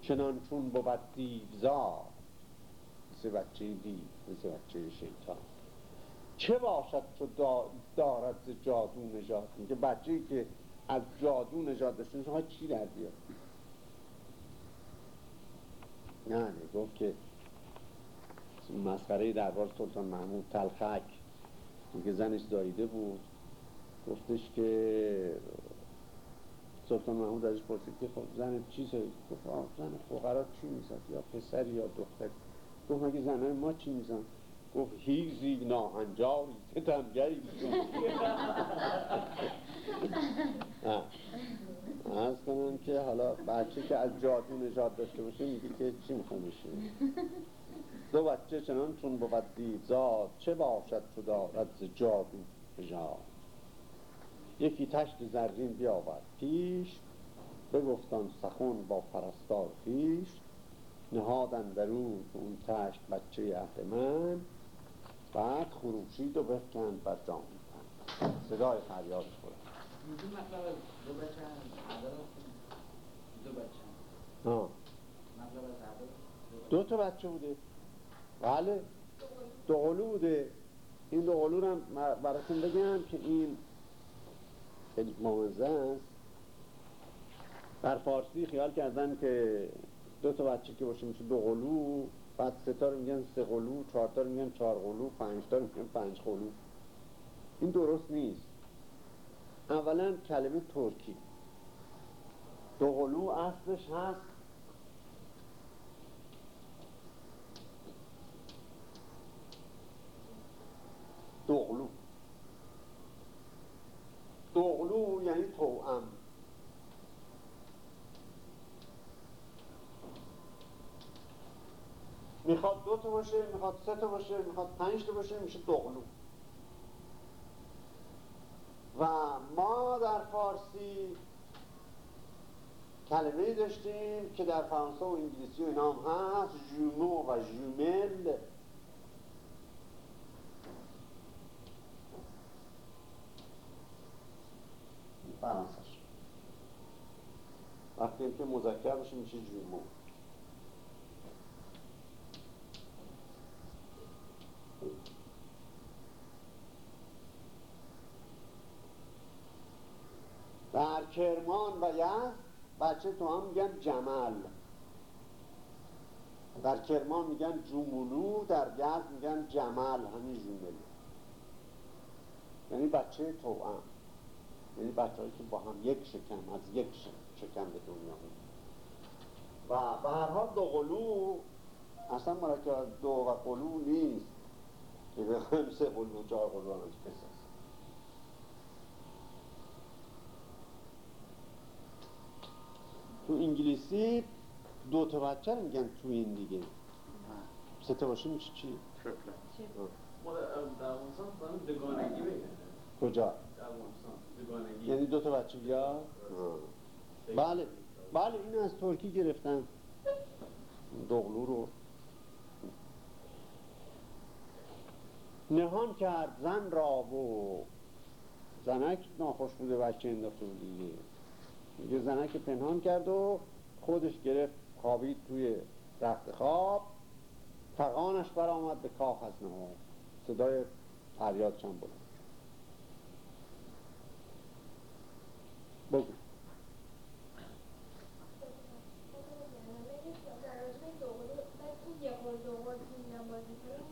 چنان چون بود دیوزار مثل بچه دیو مثل بچه شیطان. چه باشد چو دارد ز جادو نجات میگه بچه که از جادو نجات داشته شما چی در بیاد نه گفت که مسخره دربار سلطان محمود تلخک که زنش زایده بود. گفتش که سلطان محمود ازش پرسید که خب زن چی سایید گفت زن فقرا چی می‌زد؟ یا پسر یا دختر؟ گفت مگه زنهای ما چی میزن؟ گفت هیزی ناهنجاری ستمگری از کنم که حالا بچه که از جادو نجات داشته باشه میگه که چی می‌خوام بشه؟ دو بچه چنان چون بود دیوزاد چه باشد چو دارد ز جادو نجات؟ یکی تشت زرین بیاورد پیش بگفتان سخن با پرستار خیش نهادن در اون اون تشت بچه من. بعد خروشید و بفکند بر جام صدای فریادش خورد. دو بچه دو بچه دو تا بچه بوده. بله. دو قلو بوده این دو قلو هم براتون بگم که این خیلی مامزه است. در فارسی خیال کردن که دو تا بچه که باشه میشه دو قلو بعد سه تا رو میگن سه قلو چهار تا رو میگن چهار قلو پنج تا رو میگن پنج قلو. این درست نیست. اولا کلمه ترکی. دو قلو اصلش هست. دوغلو دوغلو یعنی توأم. می‌خواد دو تا باشه می‌خواد سه تا باشه می‌خواد پنج تا باشه میشه دوغلو و ما در فارسی کلمه داشتیم که در فرانسه و انگلیسی و اینا هست جومو و جومل. فرانسش وقتی که مذکر باشه میشه جومو در کرمان و یزد بچه تو هم میگن جمل. در کرمان میگن جمولو در یزد میگن جمل. همین جمله. یعنی بچه توام یعنی بچه که با هم یک شکم از یک شکم به دنیا و به هر حال دو قلو اصلا مرکب دو و قلو نیست که بخوایم سه قلو چهار قلو هم تو انگلیسی دو تا بچه رو میگن تو این دیگه. سه تا باشه میشه چی؟ کجا؟ یعنی دو تا بچه بیا؟ بله. بله این از ترکی گرفتن. دغلو رو. نهان کرد زن را و زنک ناخوش بوده بچه انداخته بود دیگه. یه زنک پنهان کرد و خودش گرفت خوابید توی رخت خواب. فقانش برآمد به کاخ از نهار صدای فریاد چند بلند بگو.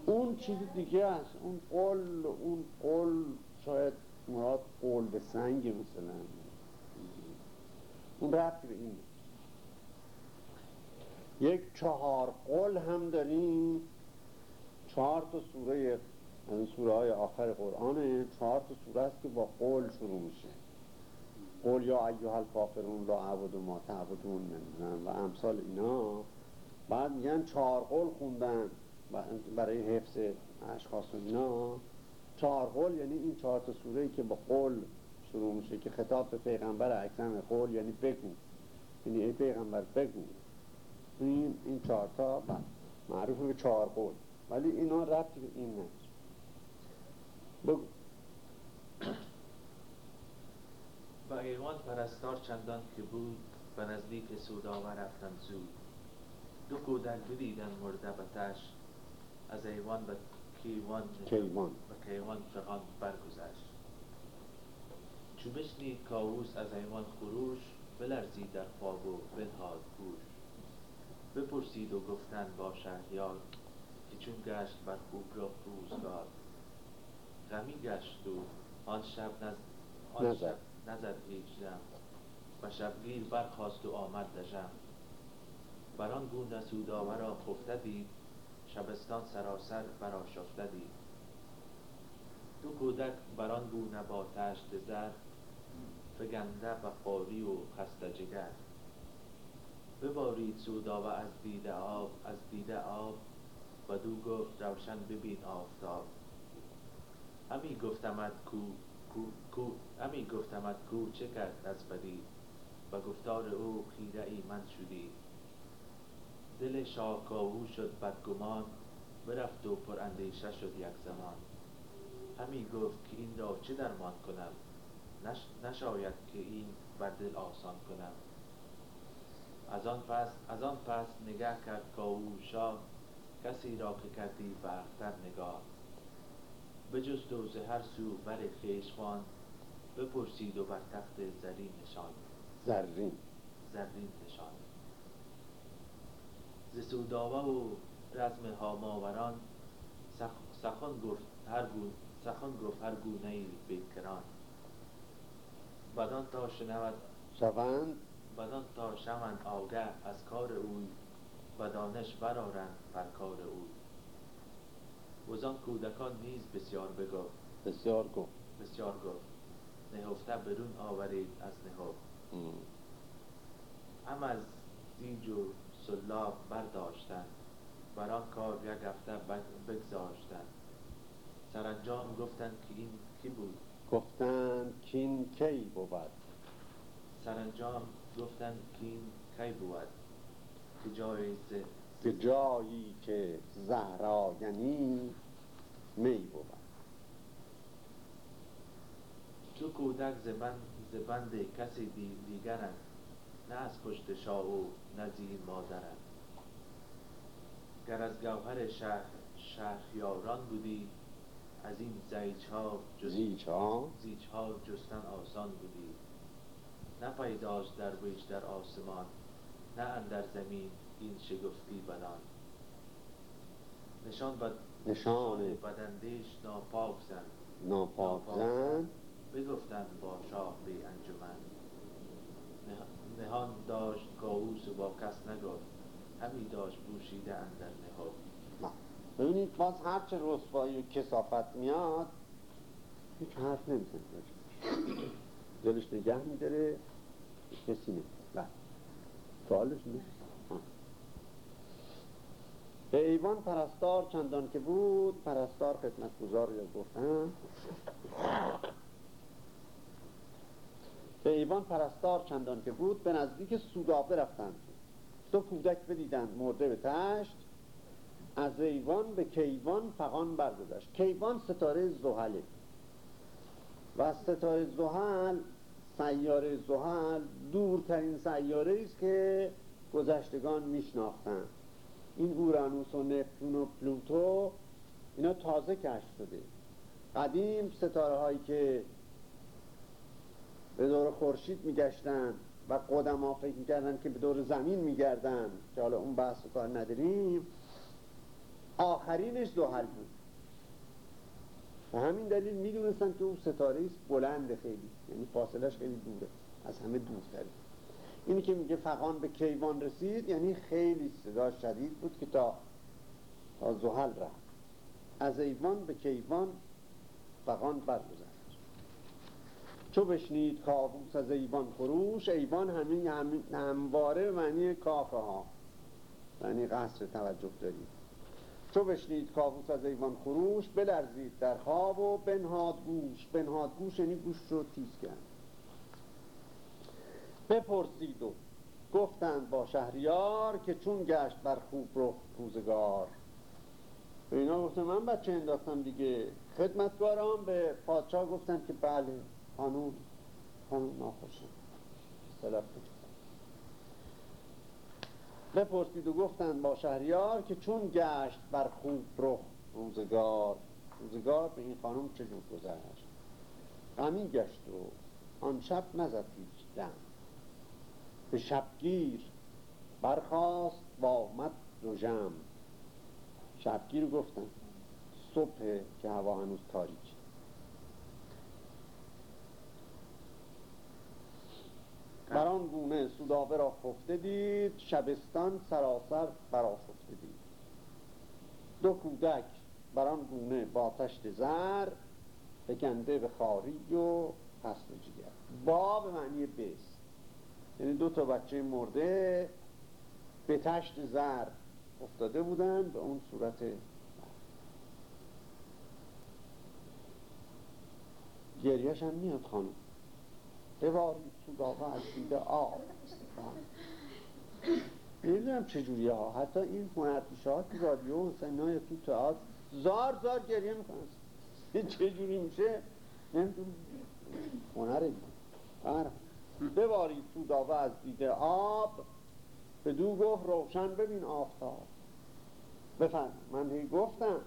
اون چیز دیگه است. اون قول اون قول شاید مراد قول به سنگ مثلا. اون رفتی به این یک چهار قول هم داریم. چهار تا سوره این یعنی سوره های آخر قرآنه. چهار تا سوره است که با قول شروع میشه. قول یا ایوه الکافرون لا عبد ما تعبدون و امثال اینا. بعد میگن چهار قول خوندن برای حفظ اشخاص و اینا. چهار قول یعنی این چهار تا سوره ای که با قول شروع میشه که خطاب به پیغمبر اکرم قول یعنی بگو. یعنی ای پیغمبر بگو. این این چهارتا معروف به چهار قول. ولی اینا ربطی به این نداره. بگو. و ایوان پرستار چندان که بود به نزدیک سوداور رفتن زود. دو کودک بدیدن مرده بتش از ایوان به کیوان کیوان. به کیوان فقان برگذشت. چو بشنید کاووس از ایوان خروش بلرزید در خواب و بنهاد گوش. بپرسید و گفتن با شهریار که چون گشت بر خوب را روزگار غمی گشت و آن شب نز... آن نزد. شب نزد هیچ دم و شبگیر برخاست و آمد دژم بر آن گونه سودابه را خفته دید شبستان سراسر برآشفته دید. دو کودک بر آن گونه با تشت زر فگنده و خاری و خسته جگر. ببارید سودابه از دیده آب از دیده آب و دو گفت روشن ببین آفتاب. همی گفتمت کو کو همی گفتمت کو چه کرد از بدی؟ و گفتار او خیره ای من شدی. دل شاه کاووس شد بدگمان برفت و پر اندیشه شد یک زمان. همی گفت که این را چه درمان کنم؟ نش... نشاید که این بر دل آسان کنم. از آن پس از آن پس نگه کرد کاووس شاه کسی را که کردی نگاه. بجست و ز هر سو بر خویش خواند بپرسید و بر تخت زرین نشاند زرین. زرین نشاند ز سودابه و رزم هاماوران سخ- سخن گفت هر گونه سخن گفت هر گونه ای بیکران بدان تا شنود شوند. بدان تا شوند آگه از کار اوی و دانش برارند بر کار اوی. وزان کودکان نیز بسیار بگفت. بسیار گفت. بسیار گفت. نهفته برون آورید از نهفت. ام. هم از زیج و سلاب برداشتن بر آن کار یک هفته بگ- بگذاشتن سرانجام گفتند که این کی بود؟ گفتند کین کی بود؟ سرانجام گفتند که این کی بود؟ که جای که جایی که زهراگنی می بود. دو کودک ز بند, ز بند کسی دی دیگرند نه از کشت شاه و نه زیر مادرند گر از گوهر شهر شهریاران بودی از این زیجها جز زیچ ها زیجها جستن آسان بودی. نه پیداست در در آسمان نه اندر زمین این شگفتی بدان نشان بد نشان. بدندیش ناپاک زن. ناپاک زن. بگفتند با شاه بی انجمن. نه- نهان داشت کاووس و با کس نگفت. همی داشت پوشیده اندر نهفت ببینید باز هرچه رسوایی و کسافت میاد هیچ حرف نمی‌زنه. دلش نگه میداره کسی نمیده بله. سوالش نیست. به ایوان پرستار چندان که بود پرستار خدمتگزار یا گفتن به ایوان پرستار چندان که بود به نزدیک سودابه رفتند دو کودک بدیدند مرده به تشت. از ایوان به کیوان فغان برگذشت. کیوان ستاره زحله. و ستاره زحل سیاره زحل دورترین سیاره است که گذشتگان میشناختند این اورانوس و نپتون و پلوتو اینا تازه کشف شده. قدیم ستاره هایی که به دور خورشید میگشتن و قدما فکر می‌کردن که به دور زمین میگردن که حالا اون بحث و کار نداریم آخرینش زحل بود. و همین دلیل می‌دونستن که اون ستاره است بلند خیلی یعنی فاصلش خیلی دوره از همه دورتره. اینی که میگه فقان به کیوان رسید یعنی خیلی صدا شدید بود که تا تا زحل رفت. از ایوان به کیوان فقان برگذشت. چو بشنید کاووس از ایوان خروش ایوان همین همواره معنی کافه ها یعنی قصر توجه دارید. چو بشنید کابوس از ایوان خروش بلرزید در خواب و بنهاد گوش. بنهاد گوش یعنی گوش رو تیز کرد. بپرسید و گفتند با شهریار که چون گشت بر خوب رو روزگار. به اینا گفتن من بچه انداختم دیگه؟ خدمتگاران به پادشاه گفتن که بله قانون قانون ناخوشه بپرسید و گفتند با شهریار که چون گشت بر خوب رو روزگار. روزگار به این خانم چجور گذشت؟ غمی گشت و آن شب نزد هیچ دم. به شبگیر برخواست و آمد جم شبگیر گفتن. صبح که هوا هنوز تاریک. بر آن گونه سودابه را خفته دید شبستان سراسر براشفته دید. دو کودک بر آن گونه با تشت زر بکنده به خاری و پس جگر. با به معنی بس. یعنی دو تا بچه مرده به تشت زر افتاده بودن به اون صورت. گریهش هم میاد خانم. بواری سوداقه از دیده آب. نمی‌دونم چجوری ها. حتی این هنرپیشه ها تو رادیو و سنای تو تئاتر زار زار گریه می‌کنن. چجوری میشه؟ نمی‌دونم. هنره. ببارید سوداوه از دیده آب به دو گفت روشن ببین آفتاب. بفرم من هی گفتم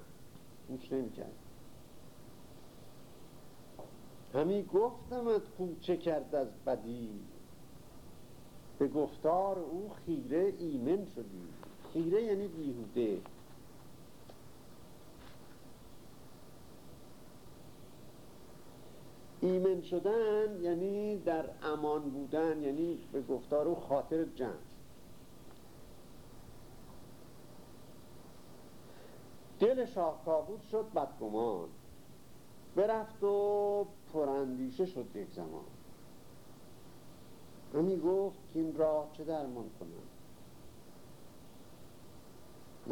گوش نمی‌کرد همی گفتمت خوب چه کرد از بدی؟ به گفتار او خیره ایمن شدی. خیره یعنی بیهوده. ایمن شدن یعنی در امان بودن یعنی به گفتار او خاطر جمع. دل شاه کابوس شد بدگمان. برفت و پراندیشه شد یک زمان. همی گفت که این را چه درمان کنم؟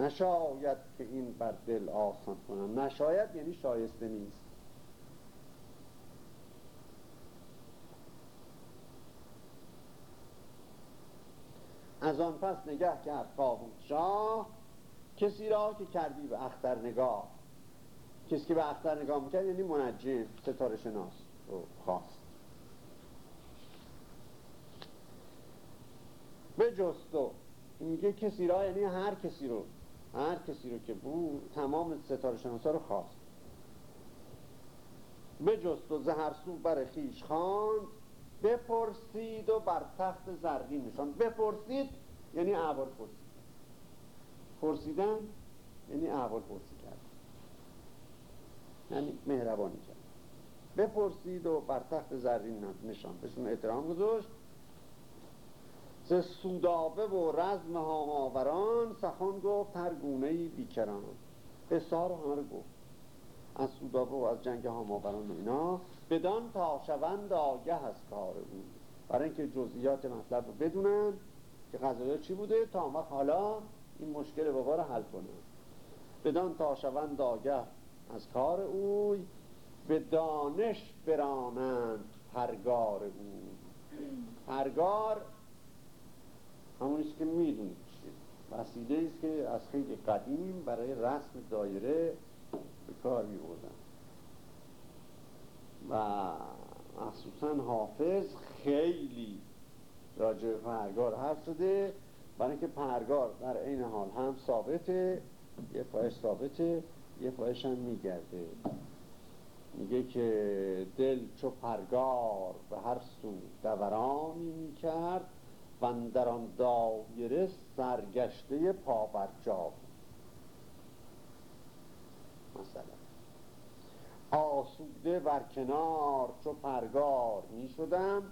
نشاید که این بر دل آسان کنم. نشاید یعنی شایسته نیست. از آن پس نگه کرد قابوس شاه کسی را که کردی به اختر نگاه. کسی که به اختر نگاه می‌کرد یعنی منجم ستاره شناس خواست. به جستو میگه کسی را یعنی هر کسی رو هر کسی رو که بود تمام ستاره شناسا رو خواست. به جست و زهرسو بر خیش خواند بپرسید و بر تخت زرین نشان بپرسید یعنی احوال پرسید پرسیدن یعنی احوال پرسید کرد یعنی مهربانی کرد بپرسید و بر تخت زرین نشان بهشون احترام گذاشت. ز سودابه و رزم هاماوران سخن گفت هر گونه بیکران. اصحار همه رو گفت. از سودابه و از جنگ هاماوران اینا بدان تا شوند آگه از کار او. برای اینکه جزئیات مطلب رو بدونن که قضایی چی بوده؟ تا وقت حالا این مشکل بابا رو حل کنن بدان تا شوند آگه از کار اوی به دانش برانند پرگار او. پرگار همونیست که می‌دونید وسیله است که از خیلی قدیم برای رسم دایره به کار می و مخصوصا حافظ خیلی راجع به پرگار حرف شده برای اینکه پرگار در این حال هم ثابته یه پایش ثابته یه پایش هم میگرده. میگه که دل چو پرگار به هر سو دورانی می‌کرد و در آن دایره سرگشته پابرجا مثلا آسوده بر کنار چو پرگار می شدم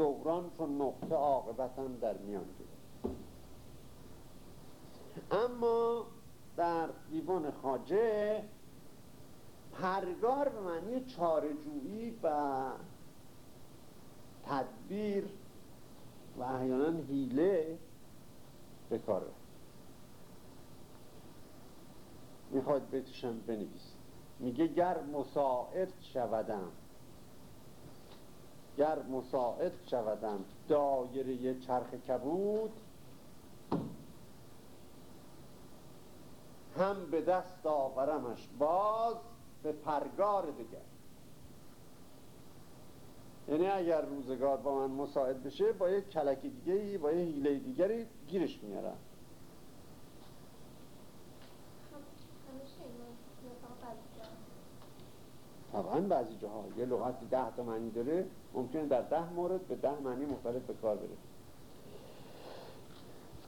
دوران چون نقطه عاقبتم در میان اما در دیوان خاجه پرگار به معنی چارجویی و تدبیر و احیانا هیله به کاره می‌خواید بیتشم بنویس میگه گر مساعد شودم گر مساعد شودم دایره چرخ کبود هم به دست آورمش باز به پرگار دیگر یعنی اگر روزگار با من مساعد بشه با یک کلک دیگری با یک حیله دیگری گیرش میارم طبعا بعضی جاها یه لغتی ده تا معنی داره ممکنه در ده مورد به ده معنی مختلف به کار بره.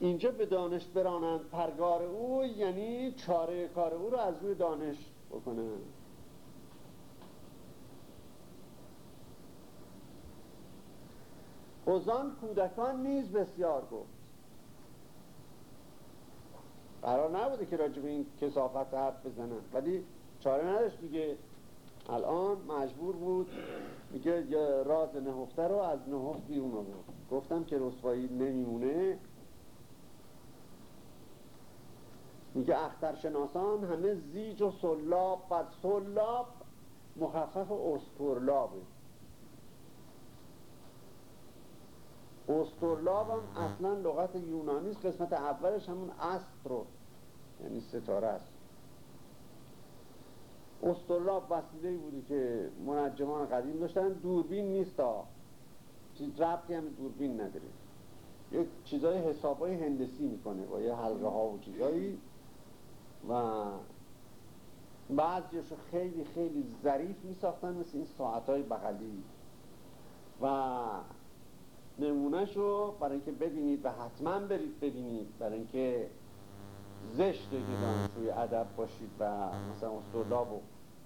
اینجا به دانش برانند پرگار او یعنی چاره کار او رو از روی دانش بکنن خوزان کودکان نیز بسیار گفت. قرار نبوده که راجب این کسافت حرف بزنن. ولی چاره نداشت دیگه. الان مجبور بود میگه راز نهفته رو از نهفت بیرون بود گفتم که رسوایی نمیمونه. میگه اخترشناسان همه زیج و سلاب و سلاب مخفف استرلابه استرلاب هم اصلا لغت یونانی قسمت اولش همون استرو یعنی ستاره است. استرلاب وسیله بودی که منجمان قدیم داشتن. دوربین نیست چیز ربطی هم دوربین نداره. یک چیزای حسابای هندسی می‌کنه با یه حلقه ها و چیزایی و بعضیشو خیلی خیلی ظریف میساختن مثل این ساعت های بغلی. و نمونهشو برای اینکه ببینید و حتما برید ببینید برای اینکه زشته که دانشوی ادب باشید و مثلا استرلاب رو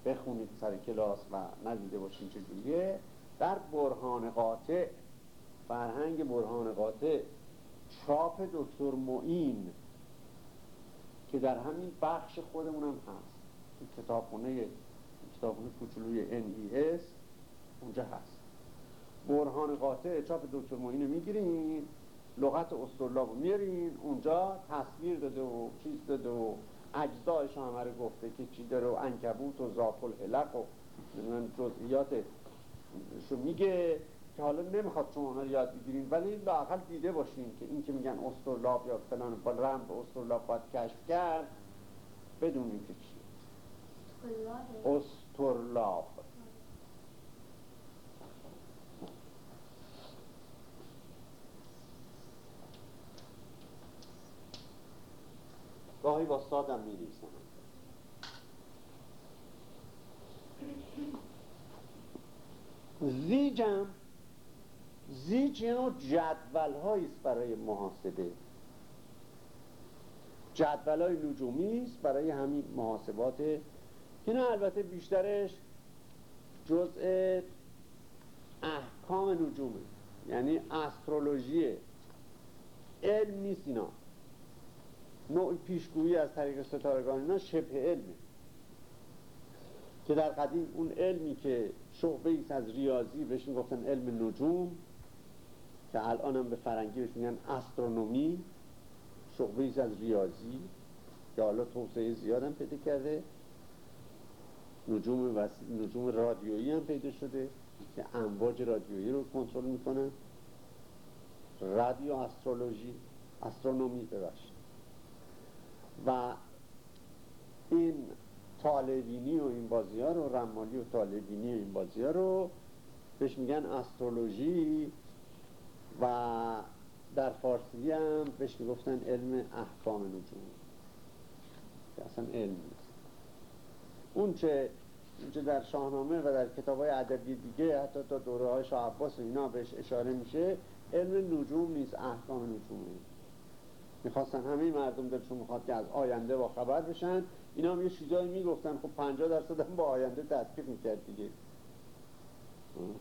بخونید سر کلاس و ندیده باشید چجوریه در برهان قاطع فرهنگ برهان قاطع چاپ دکتر معین که در همین بخش خودمونم هست این کتابخونه کتابخونه کوچولوی NES اونجا هست. برهان قاطع چاپ دکتر معین رو می‌گیرین لغت استرلاب رو میارین اونجا تصویر داده و چیز داده و اجزایش همه رو گفته که چی داره و انکبوت و ذات الحلق و جزئیات. شو میگه که حالا نمی‌خواد شما رو یاد بگیرین ولی لاقل دیده باشین که این که میگن استرلاب یا فلان با رمب استرلاب باید کشف کرد بدونین که چی استرلاب گاهی با سادم میریسن زیجم زیج نوع جدول است برای محاسبه. جدول های نجومی است برای همین محاسبات. اینا البته بیشترش جزء احکام نجومه یعنی استرولوژی. علم نیست اینا. نوع پیشگویی از طریق ستارگان اینا شبه علمه. که در قدیم اون علمی که شعبه ایست از ریاضی بهش گفتن علم نجوم که الان هم به فرنگی بهش میگن استرونومی شعبه ایست از ریاضی. که حالا توسعه زیاد پیدا کرده. نجوم, وس... نجوم رادیویی هم پیدا شده که امواج رادیویی رو کنترل می‌کنن. رادیو استرولوژی استرونومی ببخشید. و این طالبینی و این بازی ها رو رمالی و طالبینی و این بازی ها رو بهش میگن استرولوژی و در فارسی هم بهش می‌گفتن علم احکام نجوم. که اصلا علم نیست. اون چه در شاهنامه و در کتاب های ادبی دیگه حتی تا دوره های شاه عباس و اینا بهش اشاره میشه علم نجوم نیست احکام نجومه. می‌خواستن همه مردم دلشون می‌خواد که از آینده با خبر بشن. اینا هم یه چیزایی می‌گفتن. خب 50 درصد هم با آینده تطبیق می‌کرد دیگه.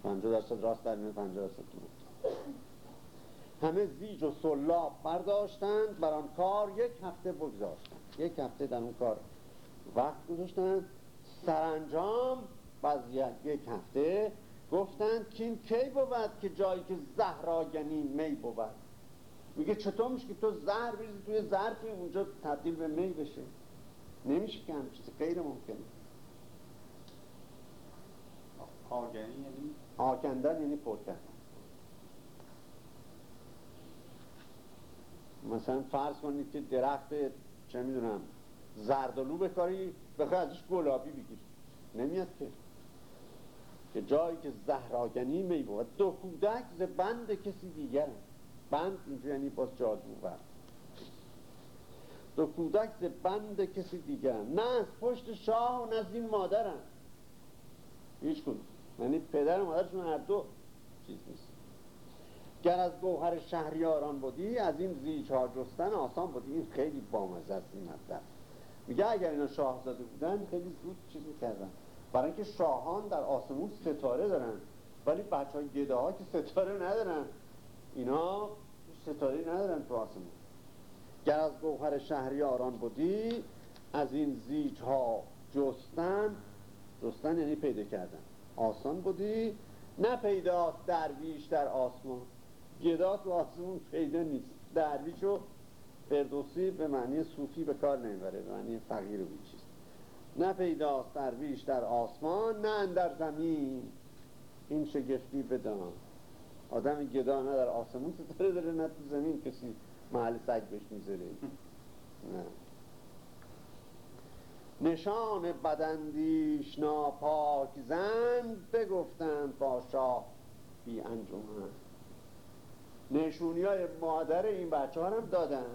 50 درصد راست در میاد 50 درصد همه زیج و سلاب برداشتند بر آن کار یک هفته بگذاشتند یک هفته در اون کار وقت گذاشتند سرانجام بعضی یک هفته گفتند که این کی بود که جایی که زهراگنی می بود؟ میگه چطور میشه که تو زهر بریزی توی ظرفی اونجا تبدیل به می بشه؟ نمیشه که همچین چیزی غیر ممکنه آگهی یعنی؟ آکندن یعنی پر مثلا فرض کنید که درخت چه می‌دونم زردالو بکاری بخوای ازش گلابی بگیری. نمیاد که. که جایی که زهراگنی می بود. دو کودک ز بند کسی دیگر بند اینجا یعنی باز جادو بر دو کودک ز بند کسی دیگر. نه از پشت شاه و نه از این مادرم هیچ کدوم. یعنی پدر و مادرشون هر دو چیز نیست. گر از گوهر شهریاران بودی از این زیج ها جستن آسان بودی. این خیلی بامزه است این مطلب. میگه اگر اینا شاهزاده بودن خیلی زود چیز می‌کردن برای اینکه شاهان در آسمون ستاره دارن ولی بچه های گده ها که ستاره ندارن. اینا ستاره ندارن تو آسمون. گر از گوهر شهریاران بودی از این زیج ها جستن جستن یعنی پیدا کردن. آسان بودی نه پیداست درویش در آسمان. گدا تو آسمون پیدا نیست. درویش و فردوسی به معنی صوفی به کار نمی‌بره به معنی فقیر و بیچیز. نه پیداست درویش در آسمان نه در زمین. این شگفتی بدان. آدم گدا نه در آسمون ستاره داره نه تو زمین کسی محل سگ بهش می‌ذاره. نه. نشان بدندیش ناپاک زن بگفتند با شاه بی انجمن. نشونی های مادر این بچه ها هم دادن.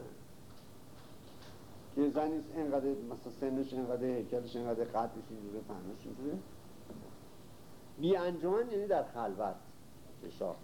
که زنی اینقدر مثلا سنش اینقدر هیکلش اینقدر قدش اینجوره فهمش اینجوره بی انجمن یعنی در خلوت شاه